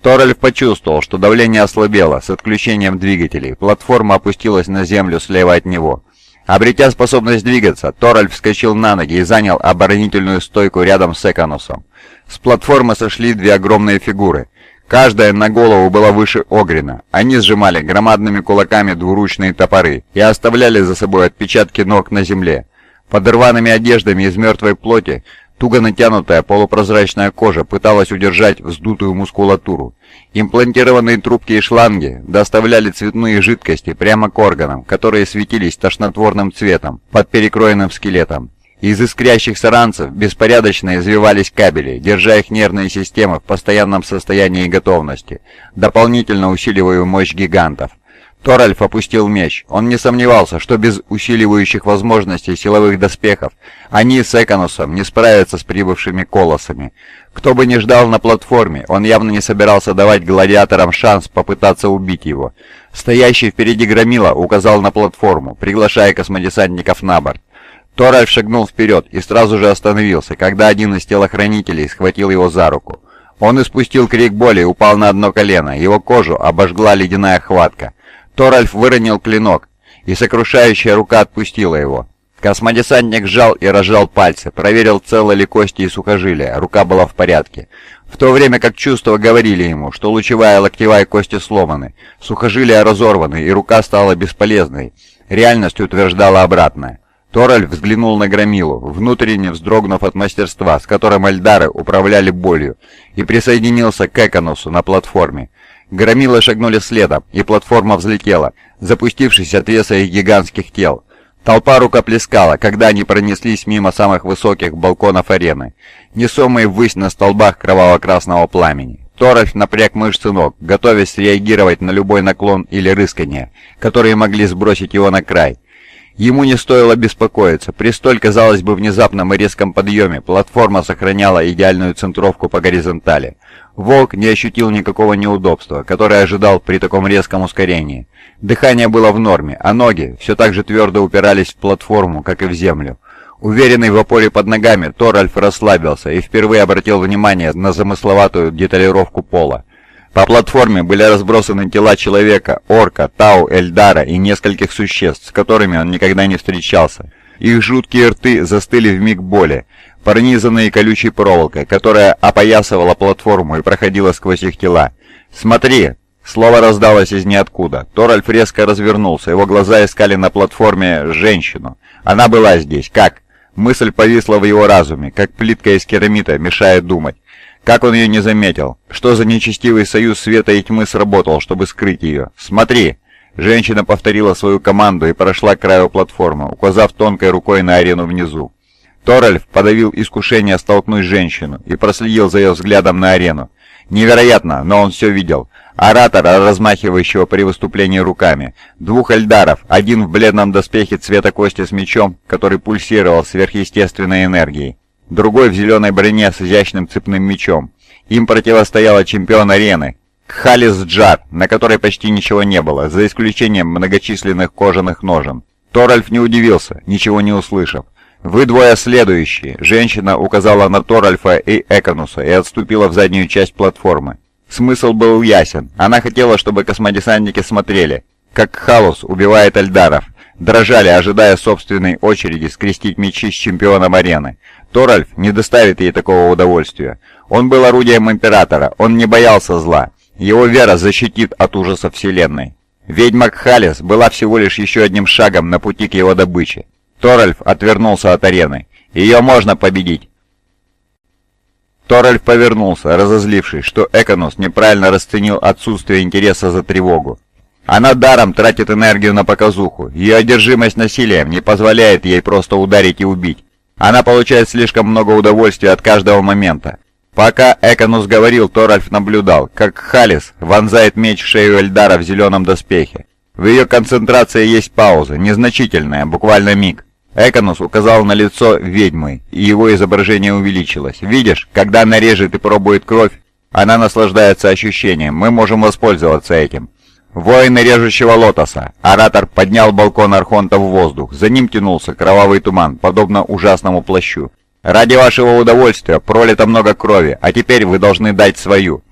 Торальф почувствовал, что давление ослабело с отключением двигателей. Платформа опустилась на землю слева от него. Обретя способность двигаться, Торальф вскочил на ноги и занял оборонительную стойку рядом с Эконусом. С платформы сошли две огромные фигуры. Каждая на голову была выше Огрина. Они сжимали громадными кулаками двуручные топоры и оставляли за собой отпечатки ног на земле. Под рваными одеждами из мертвой плоти туго натянутая полупрозрачная кожа пыталась удержать вздутую мускулатуру. Имплантированные трубки и шланги доставляли цветные жидкости прямо к органам, которые светились тошнотворным цветом под перекроенным скелетом. Из искрящихся ранцев беспорядочно извивались кабели, держа их нервные системы в постоянном состоянии готовности, дополнительно усиливая мощь гигантов. Торальф опустил меч. Он не сомневался, что без усиливающих возможностей силовых доспехов они с Эконусом не справятся с прибывшими колоссами. Кто бы ни ждал на платформе, он явно не собирался давать гладиаторам шанс попытаться убить его. Стоящий впереди Громила указал на платформу, приглашая космодесантников на борт. Торальф шагнул вперед и сразу же остановился, когда один из телохранителей схватил его за руку. Он испустил крик боли и упал на одно колено, его кожу обожгла ледяная хватка. Торальф выронил клинок, и сокрушающая рука отпустила его. Космодесантник сжал и разжал пальцы, проверил, целы ли кости и сухожилия, рука была в порядке. В то время как чувства говорили ему, что лучевая и локтевая кости сломаны, сухожилия разорваны и рука стала бесполезной, реальность утверждала обратное. Торальф взглянул на Громилу, внутренне вздрогнув от мастерства, с которым Эльдары управляли болью, и присоединился к Эконосу на платформе. Громилы шагнули следом, и платформа взлетела, запустившись от веса их гигантских тел. Толпа рукоплескала, когда они пронеслись мимо самых высоких балконов арены, несомые ввысь на столбах кроваво-красного пламени. Торальф напряг мышцы ног, готовясь реагировать на любой наклон или рыскание, которые могли сбросить его на край. Ему не стоило беспокоиться. При столь, казалось бы, внезапном и резком подъеме платформа сохраняла идеальную центровку по горизонтали. Волк не ощутил никакого неудобства, которое ожидал при таком резком ускорении. Дыхание было в норме, а ноги все так же твердо упирались в платформу, как и в землю. Уверенный в опоре под ногами, Торальф расслабился и впервые обратил внимание на замысловатую деталировку пола. По платформе были разбросаны тела человека, орка, тау, эльдара и нескольких существ, с которыми он никогда не встречался. Их жуткие рты застыли в миг боли, пронизанные колючей проволокой, которая опоясывала платформу и проходила сквозь их тела. «Смотри!» Слово раздалось из ниоткуда. Торальф резко развернулся, его глаза искали на платформе женщину. Она была здесь. Как? Мысль повисла в его разуме, как плитка из керамита, мешая думать. Как он ее не заметил? Что за нечестивый союз света и тьмы сработал, чтобы скрыть ее? Смотри!» Женщина повторила свою команду и прошла к краю платформы, указав тонкой рукой на арену внизу. Торальф подавил искушение столкнуть женщину и проследил за ее взглядом на арену. Невероятно, но он все видел. Оратора, размахивающего при выступлении руками. Двух эльдаров, один в бледном доспехе цвета кости с мечом, который пульсировал сверхъестественной энергией. другой в зеленой броне с изящным цепным мечом. Им противостояла чемпион арены, Кхалис Джар, на которой почти ничего не было, за исключением многочисленных кожаных ножен. Торальф не удивился, ничего не услышав. «Вы двое следующие!» Женщина указала на Торальфа и Эконуса и отступила в заднюю часть платформы. Смысл был ясен. Она хотела, чтобы космодесантники смотрели, как Халус убивает Эльдаров. Дрожали, ожидая собственной очереди скрестить мечи с чемпионом арены. Торальф не доставит ей такого удовольствия. Он был орудием Императора, он не боялся зла. Его вера защитит от ужаса Вселенной. Ведьма Кхалис была всего лишь еще одним шагом на пути к его добыче. Торальф отвернулся от арены. Ее можно победить. Торальф повернулся, разозлившись, что Эконус неправильно расценил отсутствие интереса за тревогу. Она даром тратит энергию на показуху. Ее одержимость насилием не позволяет ей просто ударить и убить. Она получает слишком много удовольствия от каждого момента. Пока Эконус говорил, Торальф наблюдал, как Халис вонзает меч в шею Эльдара в зеленом доспехе. В ее концентрации есть пауза, незначительная, буквально миг. Эконус указал на лицо ведьмы, и его изображение увеличилось. «Видишь, когда она режет и пробует кровь, она наслаждается ощущением. Мы можем воспользоваться этим». «Воины режущего лотоса!» Оратор поднял балкон Архонта в воздух. За ним тянулся кровавый туман, подобно ужасному плащу. «Ради вашего удовольствия пролито много крови, а теперь вы должны дать свою.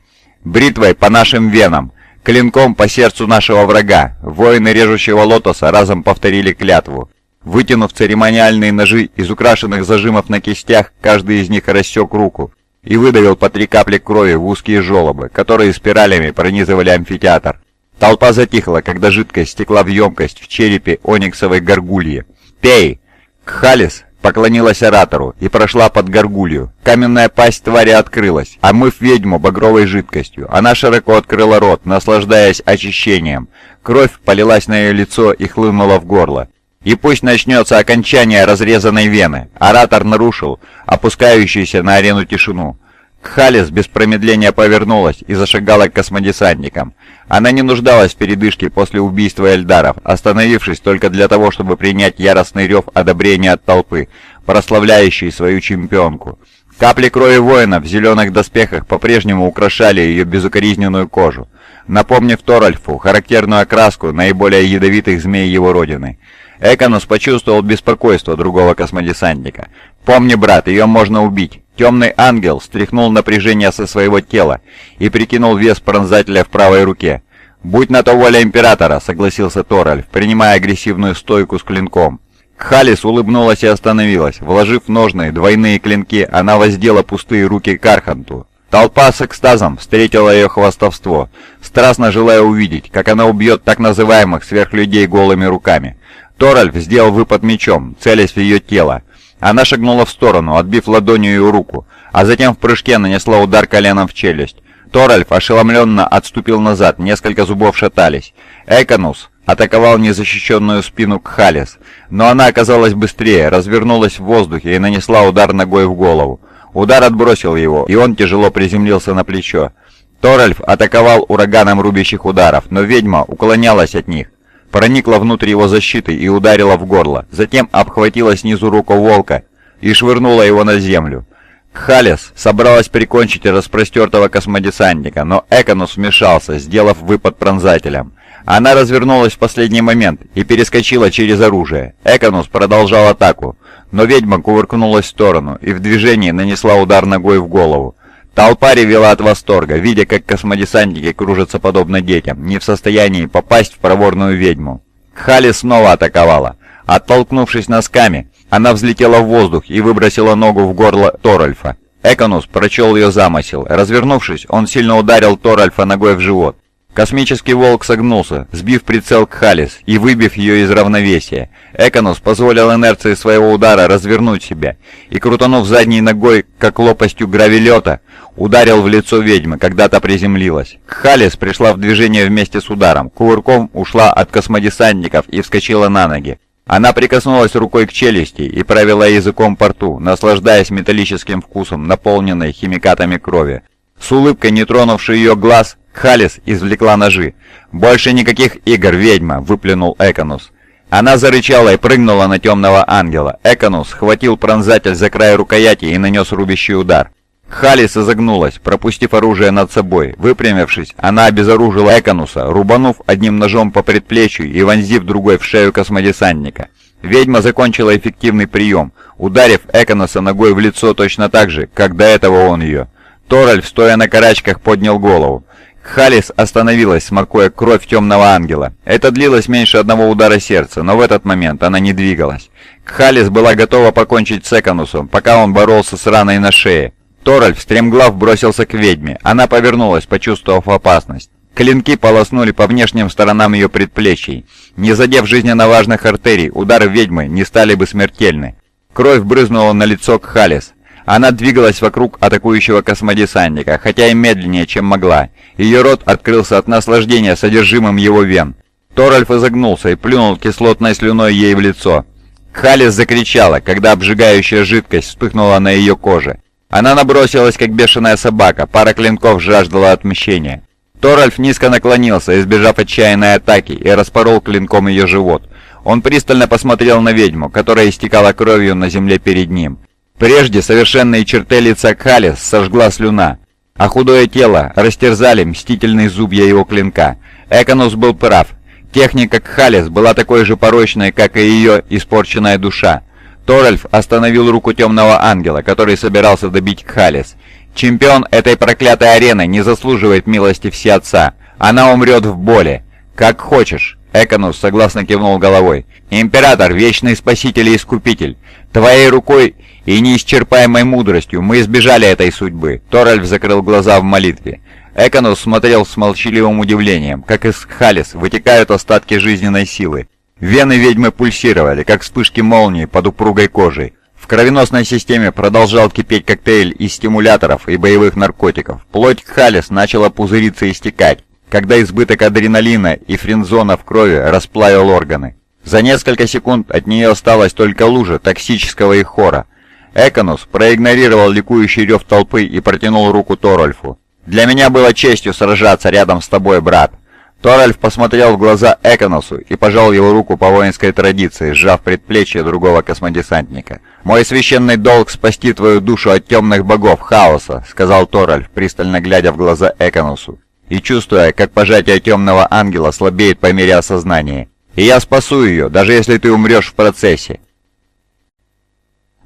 Бритвой по нашим венам, клинком по сердцу нашего врага». Воины режущего лотоса разом повторили клятву. Вытянув церемониальные ножи из украшенных зажимов на кистях, каждый из них рассек руку и выдавил по три капли крови в узкие желобы, которые спиралями пронизывали амфитеатр. Толпа затихла, когда жидкость стекла в емкость в черепе ониксовой горгульи. «Пей!» Кхалис поклонилась оратору и прошла под горгулью. Каменная пасть твари открылась, омыв ведьму багровой жидкостью. Она широко открыла рот, наслаждаясь очищением. Кровь полилась на ее лицо и хлынула в горло. И пусть начнется окончание разрезанной вены. Оратор нарушил опускающуюся на арену тишину. Кхалис без промедления повернулась и зашагала к космодесантникам. Она не нуждалась в передышке после убийства Эльдаров, остановившись только для того, чтобы принять яростный рев одобрения от толпы, прославляющей свою чемпионку. Капли крови воина в зеленых доспехах по-прежнему украшали ее безукоризненную кожу, напомнив Торальфу характерную окраску наиболее ядовитых змей его родины. Эконус почувствовал беспокойство другого космодесантника. «Помни, брат, ее можно убить. Темный ангел стряхнул напряжение со своего тела и прикинул вес пронзателя в правой руке. «Будь на то воля Императора», — согласился Торальф, принимая агрессивную стойку с клинком. Халис улыбнулась и остановилась. Вложив в ножны двойные клинки, она воздела пустые руки к Арханту. Толпа с экстазом встретила ее хвастовство, страстно желая увидеть, как она убьет так называемых сверхлюдей голыми руками. Торальф сделал выпад мечом, целясь в ее тело. Она шагнула в сторону, отбив ладонью ее руку, а затем в прыжке нанесла удар коленом в челюсть. Торальф ошеломленно отступил назад, несколько зубов шатались. Эконус атаковал незащищенную спину Кхалис, но она оказалась быстрее, развернулась в воздухе и нанесла удар ногой в голову. Удар отбросил его, и он тяжело приземлился на плечо. Торальф атаковал ураганом рубящих ударов, но ведьма уклонялась от них проникла внутрь его защиты и ударила в горло, затем обхватила снизу руку волка и швырнула его на землю. Кхалес собралась прикончить распростертого космодесантника, но Эконус вмешался, сделав выпад пронзателем. Она развернулась в последний момент и перескочила через оружие. Эконус продолжал атаку, но ведьма кувыркнулась в сторону и в движении нанесла удар ногой в голову. Толпа ревела от восторга, видя, как космодесантники кружатся подобно детям, не в состоянии попасть в проворную ведьму. Хали снова атаковала. Оттолкнувшись носками, она взлетела в воздух и выбросила ногу в горло Торальфа. Эконус прочел ее замысел. Развернувшись, он сильно ударил Торальфа ногой в живот. Космический волк согнулся, сбив прицел Кхалис и выбив ее из равновесия. Эконус позволил инерции своего удара развернуть себя и, крутанув задней ногой, как лопастью гравилета, ударил в лицо ведьмы, когда та приземлилась. Кхалис пришла в движение вместе с ударом, кувырком ушла от космодесантников и вскочила на ноги. Она прикоснулась рукой к челюсти и провела языком по рту, наслаждаясь металлическим вкусом, наполненной химикатами крови. С улыбкой, не тронувшей ее глаз, Халис извлекла ножи. «Больше никаких игр, ведьма!» — выплюнул Эконус. Она зарычала и прыгнула на темного ангела. Эконус схватил пронзатель за край рукояти и нанес рубящий удар. Халис изогнулась, пропустив оружие над собой. Выпрямившись, она обезоружила Эконуса, рубанув одним ножом по предплечью и вонзив другой в шею космодесантника. Ведьма закончила эффективный прием, ударив Эконуса ногой в лицо точно так же, как до этого он ее. Торальф, стоя на карачках, поднял голову. Халис остановилась, смакуя кровь темного ангела. Это длилось меньше одного удара сердца, но в этот момент она не двигалась. Халис была готова покончить с Эконусом, пока он боролся с раной на шее. Торальф стремглав бросился к ведьме. Она повернулась, почувствовав опасность. Клинки полоснули по внешним сторонам ее предплечий. Не задев жизненно важных артерий, удары ведьмы не стали бы смертельны. Кровь брызнула на лицо Кхалис. Она двигалась вокруг атакующего космодесантника, хотя и медленнее, чем могла. Ее рот открылся от наслаждения содержимым его вен. Торальф изогнулся и плюнул кислотной слюной ей в лицо. Халис закричала, когда обжигающая жидкость вспыхнула на ее коже. Она набросилась, как бешеная собака, пара клинков жаждала отмщения. Торальф низко наклонился, избежав отчаянной атаки, и распорол клинком ее живот. Он пристально посмотрел на ведьму, которая истекала кровью на земле перед ним. Прежде совершенные черты лица Калис сожгла слюна, а худое тело растерзали мстительные зубья его клинка. Эконус был прав. Техника Кхалис была такой же порочной, как и ее испорченная душа. Торальф остановил руку темного ангела, который собирался добить Кхалис. «Чемпион этой проклятой арены не заслуживает милости всеотца. Она умрет в боли. Как хочешь». Эконус согласно кивнул головой. «Император, вечный спаситель и искупитель, твоей рукой и неисчерпаемой мудростью мы избежали этой судьбы». Торальф закрыл глаза в молитве. Эконус смотрел с молчаливым удивлением, как из Халис вытекают остатки жизненной силы. Вены ведьмы пульсировали, как вспышки молнии под упругой кожей. В кровеносной системе продолжал кипеть коктейль из стимуляторов и боевых наркотиков. Плоть Халис начала пузыриться и стекать, когда избыток адреналина и френзона в крови расплавил органы. За несколько секунд от нее осталась только лужа токсического их хора. Эконус проигнорировал ликующий рев толпы и протянул руку Торольфу. «Для меня было честью сражаться рядом с тобой, брат. Торальф посмотрел в глаза Эконосу и пожал его руку по воинской традиции, сжав предплечье другого космодесантника. «Мой священный долг спасти твою душу от темных богов хаоса», — сказал Торальф, пристально глядя в глаза Эконосу и чувствуя, как пожатие темного ангела слабеет по мере осознания. «И я спасу ее, даже если ты умрешь в процессе.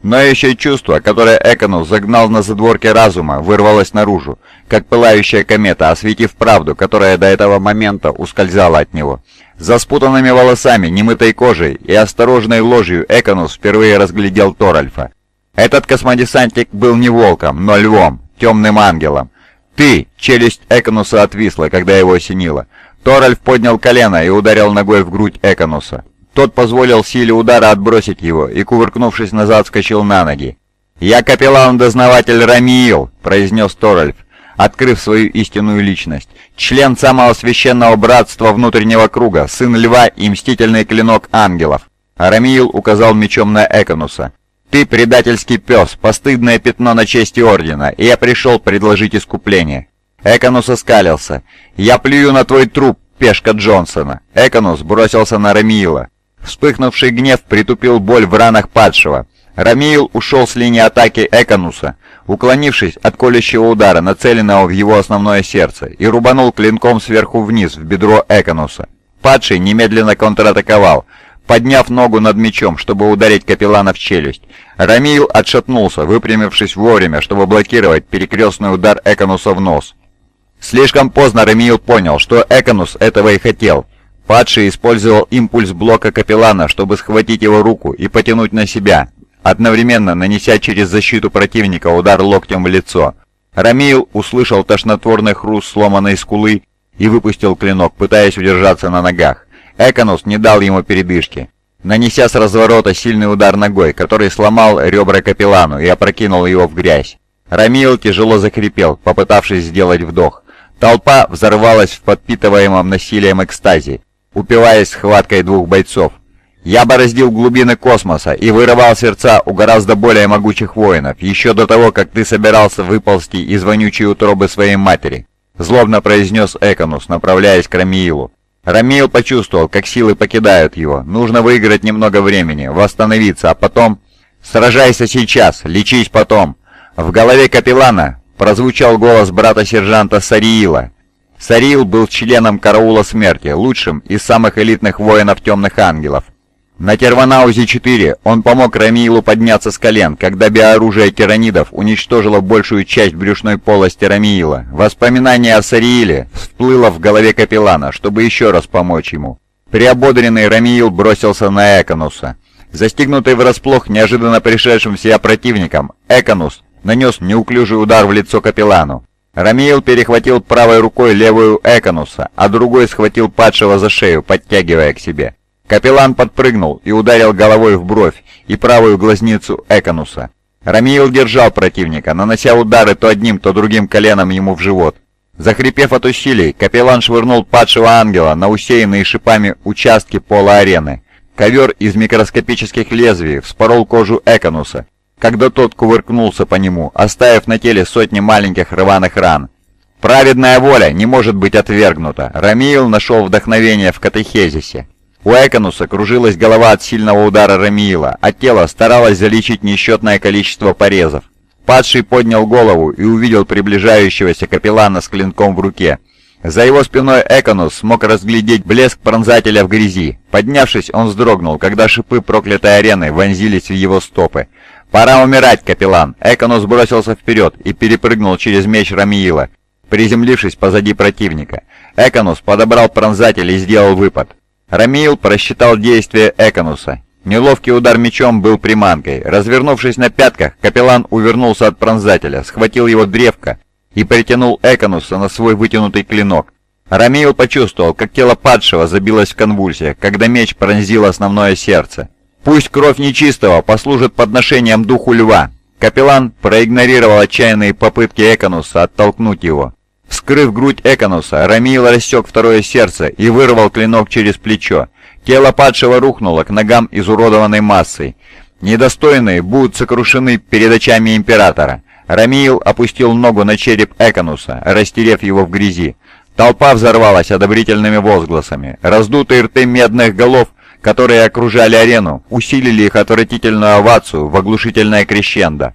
Но еще чувство, которое Эконус загнал на задворке разума, вырвалось наружу, как пылающая комета, осветив правду, которая до этого момента ускользала от него. За спутанными волосами, немытой кожей и осторожной ложью Эконус впервые разглядел Торальфа. Этот космодесантник был не волком, но львом, темным ангелом. «Ты!» — челюсть Эконуса отвисла, когда его осенило. Торальф поднял колено и ударил ногой в грудь Эконуса. Тот позволил силе удара отбросить его и, кувыркнувшись назад, скачал на ноги. «Я капеллан-дознаватель Рамиил», — произнес Торальф, открыв свою истинную личность. «Член самого священного братства внутреннего круга, сын льва и мстительный клинок ангелов». Рамиил указал мечом на Эконуса. «Ты предательский пес, постыдное пятно на чести Ордена, и я пришел предложить искупление». Эконус оскалился. «Я плюю на твой труп, пешка Джонсона». Эконус бросился на Рамиила. Вспыхнувший гнев притупил боль в ранах падшего. Рамиил ушел с линии атаки Эконуса, уклонившись от колющего удара, нацеленного в его основное сердце, и рубанул клинком сверху вниз в бедро Эконуса. Падший немедленно контратаковал, подняв ногу над мечом, чтобы ударить капеллана в челюсть. Рамиил отшатнулся, выпрямившись вовремя, чтобы блокировать перекрестный удар Эконуса в нос. Слишком поздно Рамиил понял, что Эконус этого и хотел — Падший использовал импульс блока капеллана, чтобы схватить его руку и потянуть на себя, одновременно нанеся через защиту противника удар локтем в лицо. Рамил услышал тошнотворный хруст сломанной скулы и выпустил клинок, пытаясь удержаться на ногах. Эконус не дал ему передышки, нанеся с разворота сильный удар ногой, который сломал ребра капеллану и опрокинул его в грязь. Рамил тяжело закрепел, попытавшись сделать вдох. Толпа взорвалась в подпитываемом насилием экстазе, упиваясь схваткой двух бойцов. Я бороздил глубины космоса и вырывал сердца у гораздо более могучих воинов, еще до того, как ты собирался выползти из вонючей утробы своей матери», — злобно произнес Эконус, направляясь к Рамиилу. Рамил почувствовал, как силы покидают его. Нужно выиграть немного времени, восстановиться, а потом... «Сражайся сейчас, лечись потом!» В голове капеллана прозвучал голос брата-сержанта Сариила. Сариил был членом караула смерти, лучшим из самых элитных воинов Темных Ангелов. На Терванаузе-4 он помог Рамиилу подняться с колен, когда биооружие тиранидов уничтожило большую часть брюшной полости Рамиила. Воспоминание о Сарииле всплыло в голове капеллана, чтобы еще раз помочь ему. Приободренный Рамиил бросился на Эконуса. Застигнутый врасплох неожиданно пришедшим в себя противником, Эконус нанес неуклюжий удар в лицо капеллану. Рамиил перехватил правой рукой левую Эконуса, а другой схватил падшего за шею, подтягивая к себе. Капеллан подпрыгнул и ударил головой в бровь и правую глазницу Эконуса. Рамиил держал противника, нанося удары то одним, то другим коленом ему в живот. Захрипев от усилий, капеллан швырнул падшего ангела на усеянные шипами участки пола арены. Ковер из микроскопических лезвий вспорол кожу Эконуса, когда тот кувыркнулся по нему, оставив на теле сотни маленьких рваных ран. Праведная воля не может быть отвергнута. Рамиил нашел вдохновение в катехезисе. У Эконуса кружилась голова от сильного удара Рамиила, а тело старалось залечить несчетное количество порезов. Падший поднял голову и увидел приближающегося капеллана с клинком в руке. За его спиной Эконус смог разглядеть блеск пронзателя в грязи. Поднявшись, он вздрогнул, когда шипы проклятой арены вонзились в его стопы. «Пора умирать, капеллан!» Эконус бросился вперед и перепрыгнул через меч Рамиила, приземлившись позади противника. Эконус подобрал пронзатель и сделал выпад. Рамиил просчитал действия Эконуса. Неловкий удар мечом был приманкой. Развернувшись на пятках, капеллан увернулся от пронзателя, схватил его древко и притянул Эконуса на свой вытянутый клинок. Рамиил почувствовал, как тело падшего забилось в конвульсиях, когда меч пронзил основное сердце. «Пусть кровь нечистого послужит подношением духу льва!» Капеллан проигнорировал отчаянные попытки Эконуса оттолкнуть его. Вскрыв грудь Эконуса, Рамиил рассек второе сердце и вырвал клинок через плечо. Тело падшего рухнуло к ногам изуродованной массой. Недостойные будут сокрушены перед очами Императора. Рамиил опустил ногу на череп Эконуса, растерев его в грязи. Толпа взорвалась одобрительными возгласами. Раздутые рты медных голов, которые окружали арену, усилили их отвратительную овацию в оглушительное крещендо.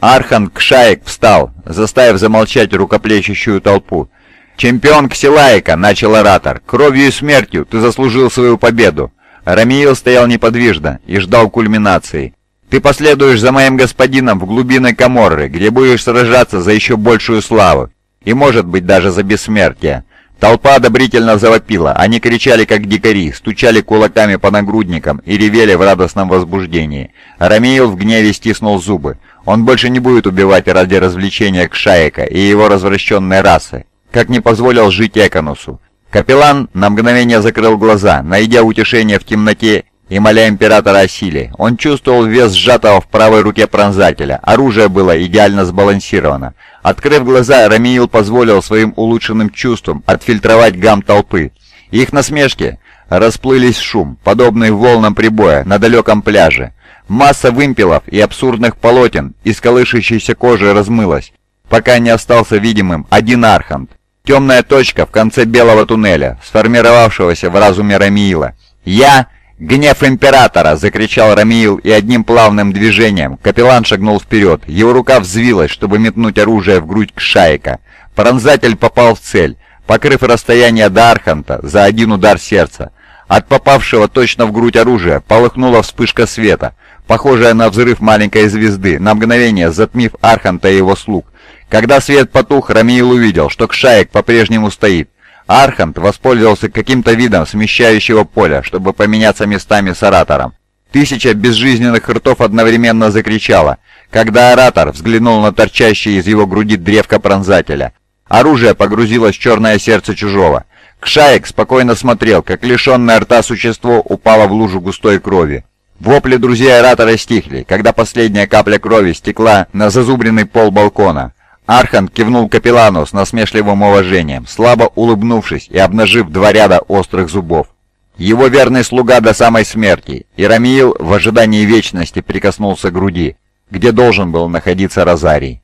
Архан Кшаек встал, заставив замолчать рукоплещущую толпу. «Чемпион Ксилаика!» — начал оратор. «Кровью и смертью ты заслужил свою победу!» Рамиил стоял неподвижно и ждал кульминации. «Ты последуешь за моим господином в глубины Каморры, где будешь сражаться за еще большую славу, и, может быть, даже за бессмертие!» Толпа одобрительно завопила, они кричали как дикари, стучали кулаками по нагрудникам и ревели в радостном возбуждении. Рамиил в гневе стиснул зубы. Он больше не будет убивать ради развлечения Кшаека и его развращенной расы, как не позволил жить Эконусу. Капеллан на мгновение закрыл глаза, найдя утешение в темноте и моля императора о силе. Он чувствовал вес сжатого в правой руке пронзателя. Оружие было идеально сбалансировано. Открыв глаза, Рамиил позволил своим улучшенным чувствам отфильтровать гам толпы. Их насмешки расплылись шум, подобный волнам прибоя на далеком пляже. Масса вымпелов и абсурдных полотен из колышащейся кожи размылась, пока не остался видимым один архант. Темная точка в конце белого туннеля, сформировавшегося в разуме Рамиила. «Я — гнев Императора!» — закричал Рамиил, и одним плавным движением капеллан шагнул вперед. Его рука взвилась, чтобы метнуть оружие в грудь Кшайка. Пронзатель попал в цель, покрыв расстояние до Арханта за один удар сердца. От попавшего точно в грудь оружия полыхнула вспышка света — похожая на взрыв маленькой звезды, на мгновение затмив Арханта и его слуг. Когда свет потух, Рамиил увидел, что Кшаек по-прежнему стоит. Архант воспользовался каким-то видом смещающего поля, чтобы поменяться местами с оратором. Тысяча безжизненных ртов одновременно закричала, когда оратор взглянул на торчащее из его груди древко пронзателя. Оружие погрузилось в черное сердце чужого. Кшаек спокойно смотрел, как лишенное рта существо упало в лужу густой крови. Вопли друзей оратора стихли, когда последняя капля крови стекла на зазубренный пол балкона. Архан кивнул капеллану с насмешливым уважением, слабо улыбнувшись и обнажив два ряда острых зубов. Его верный слуга до самой смерти, и Рамиил в ожидании вечности прикоснулся к груди, где должен был находиться Розарий.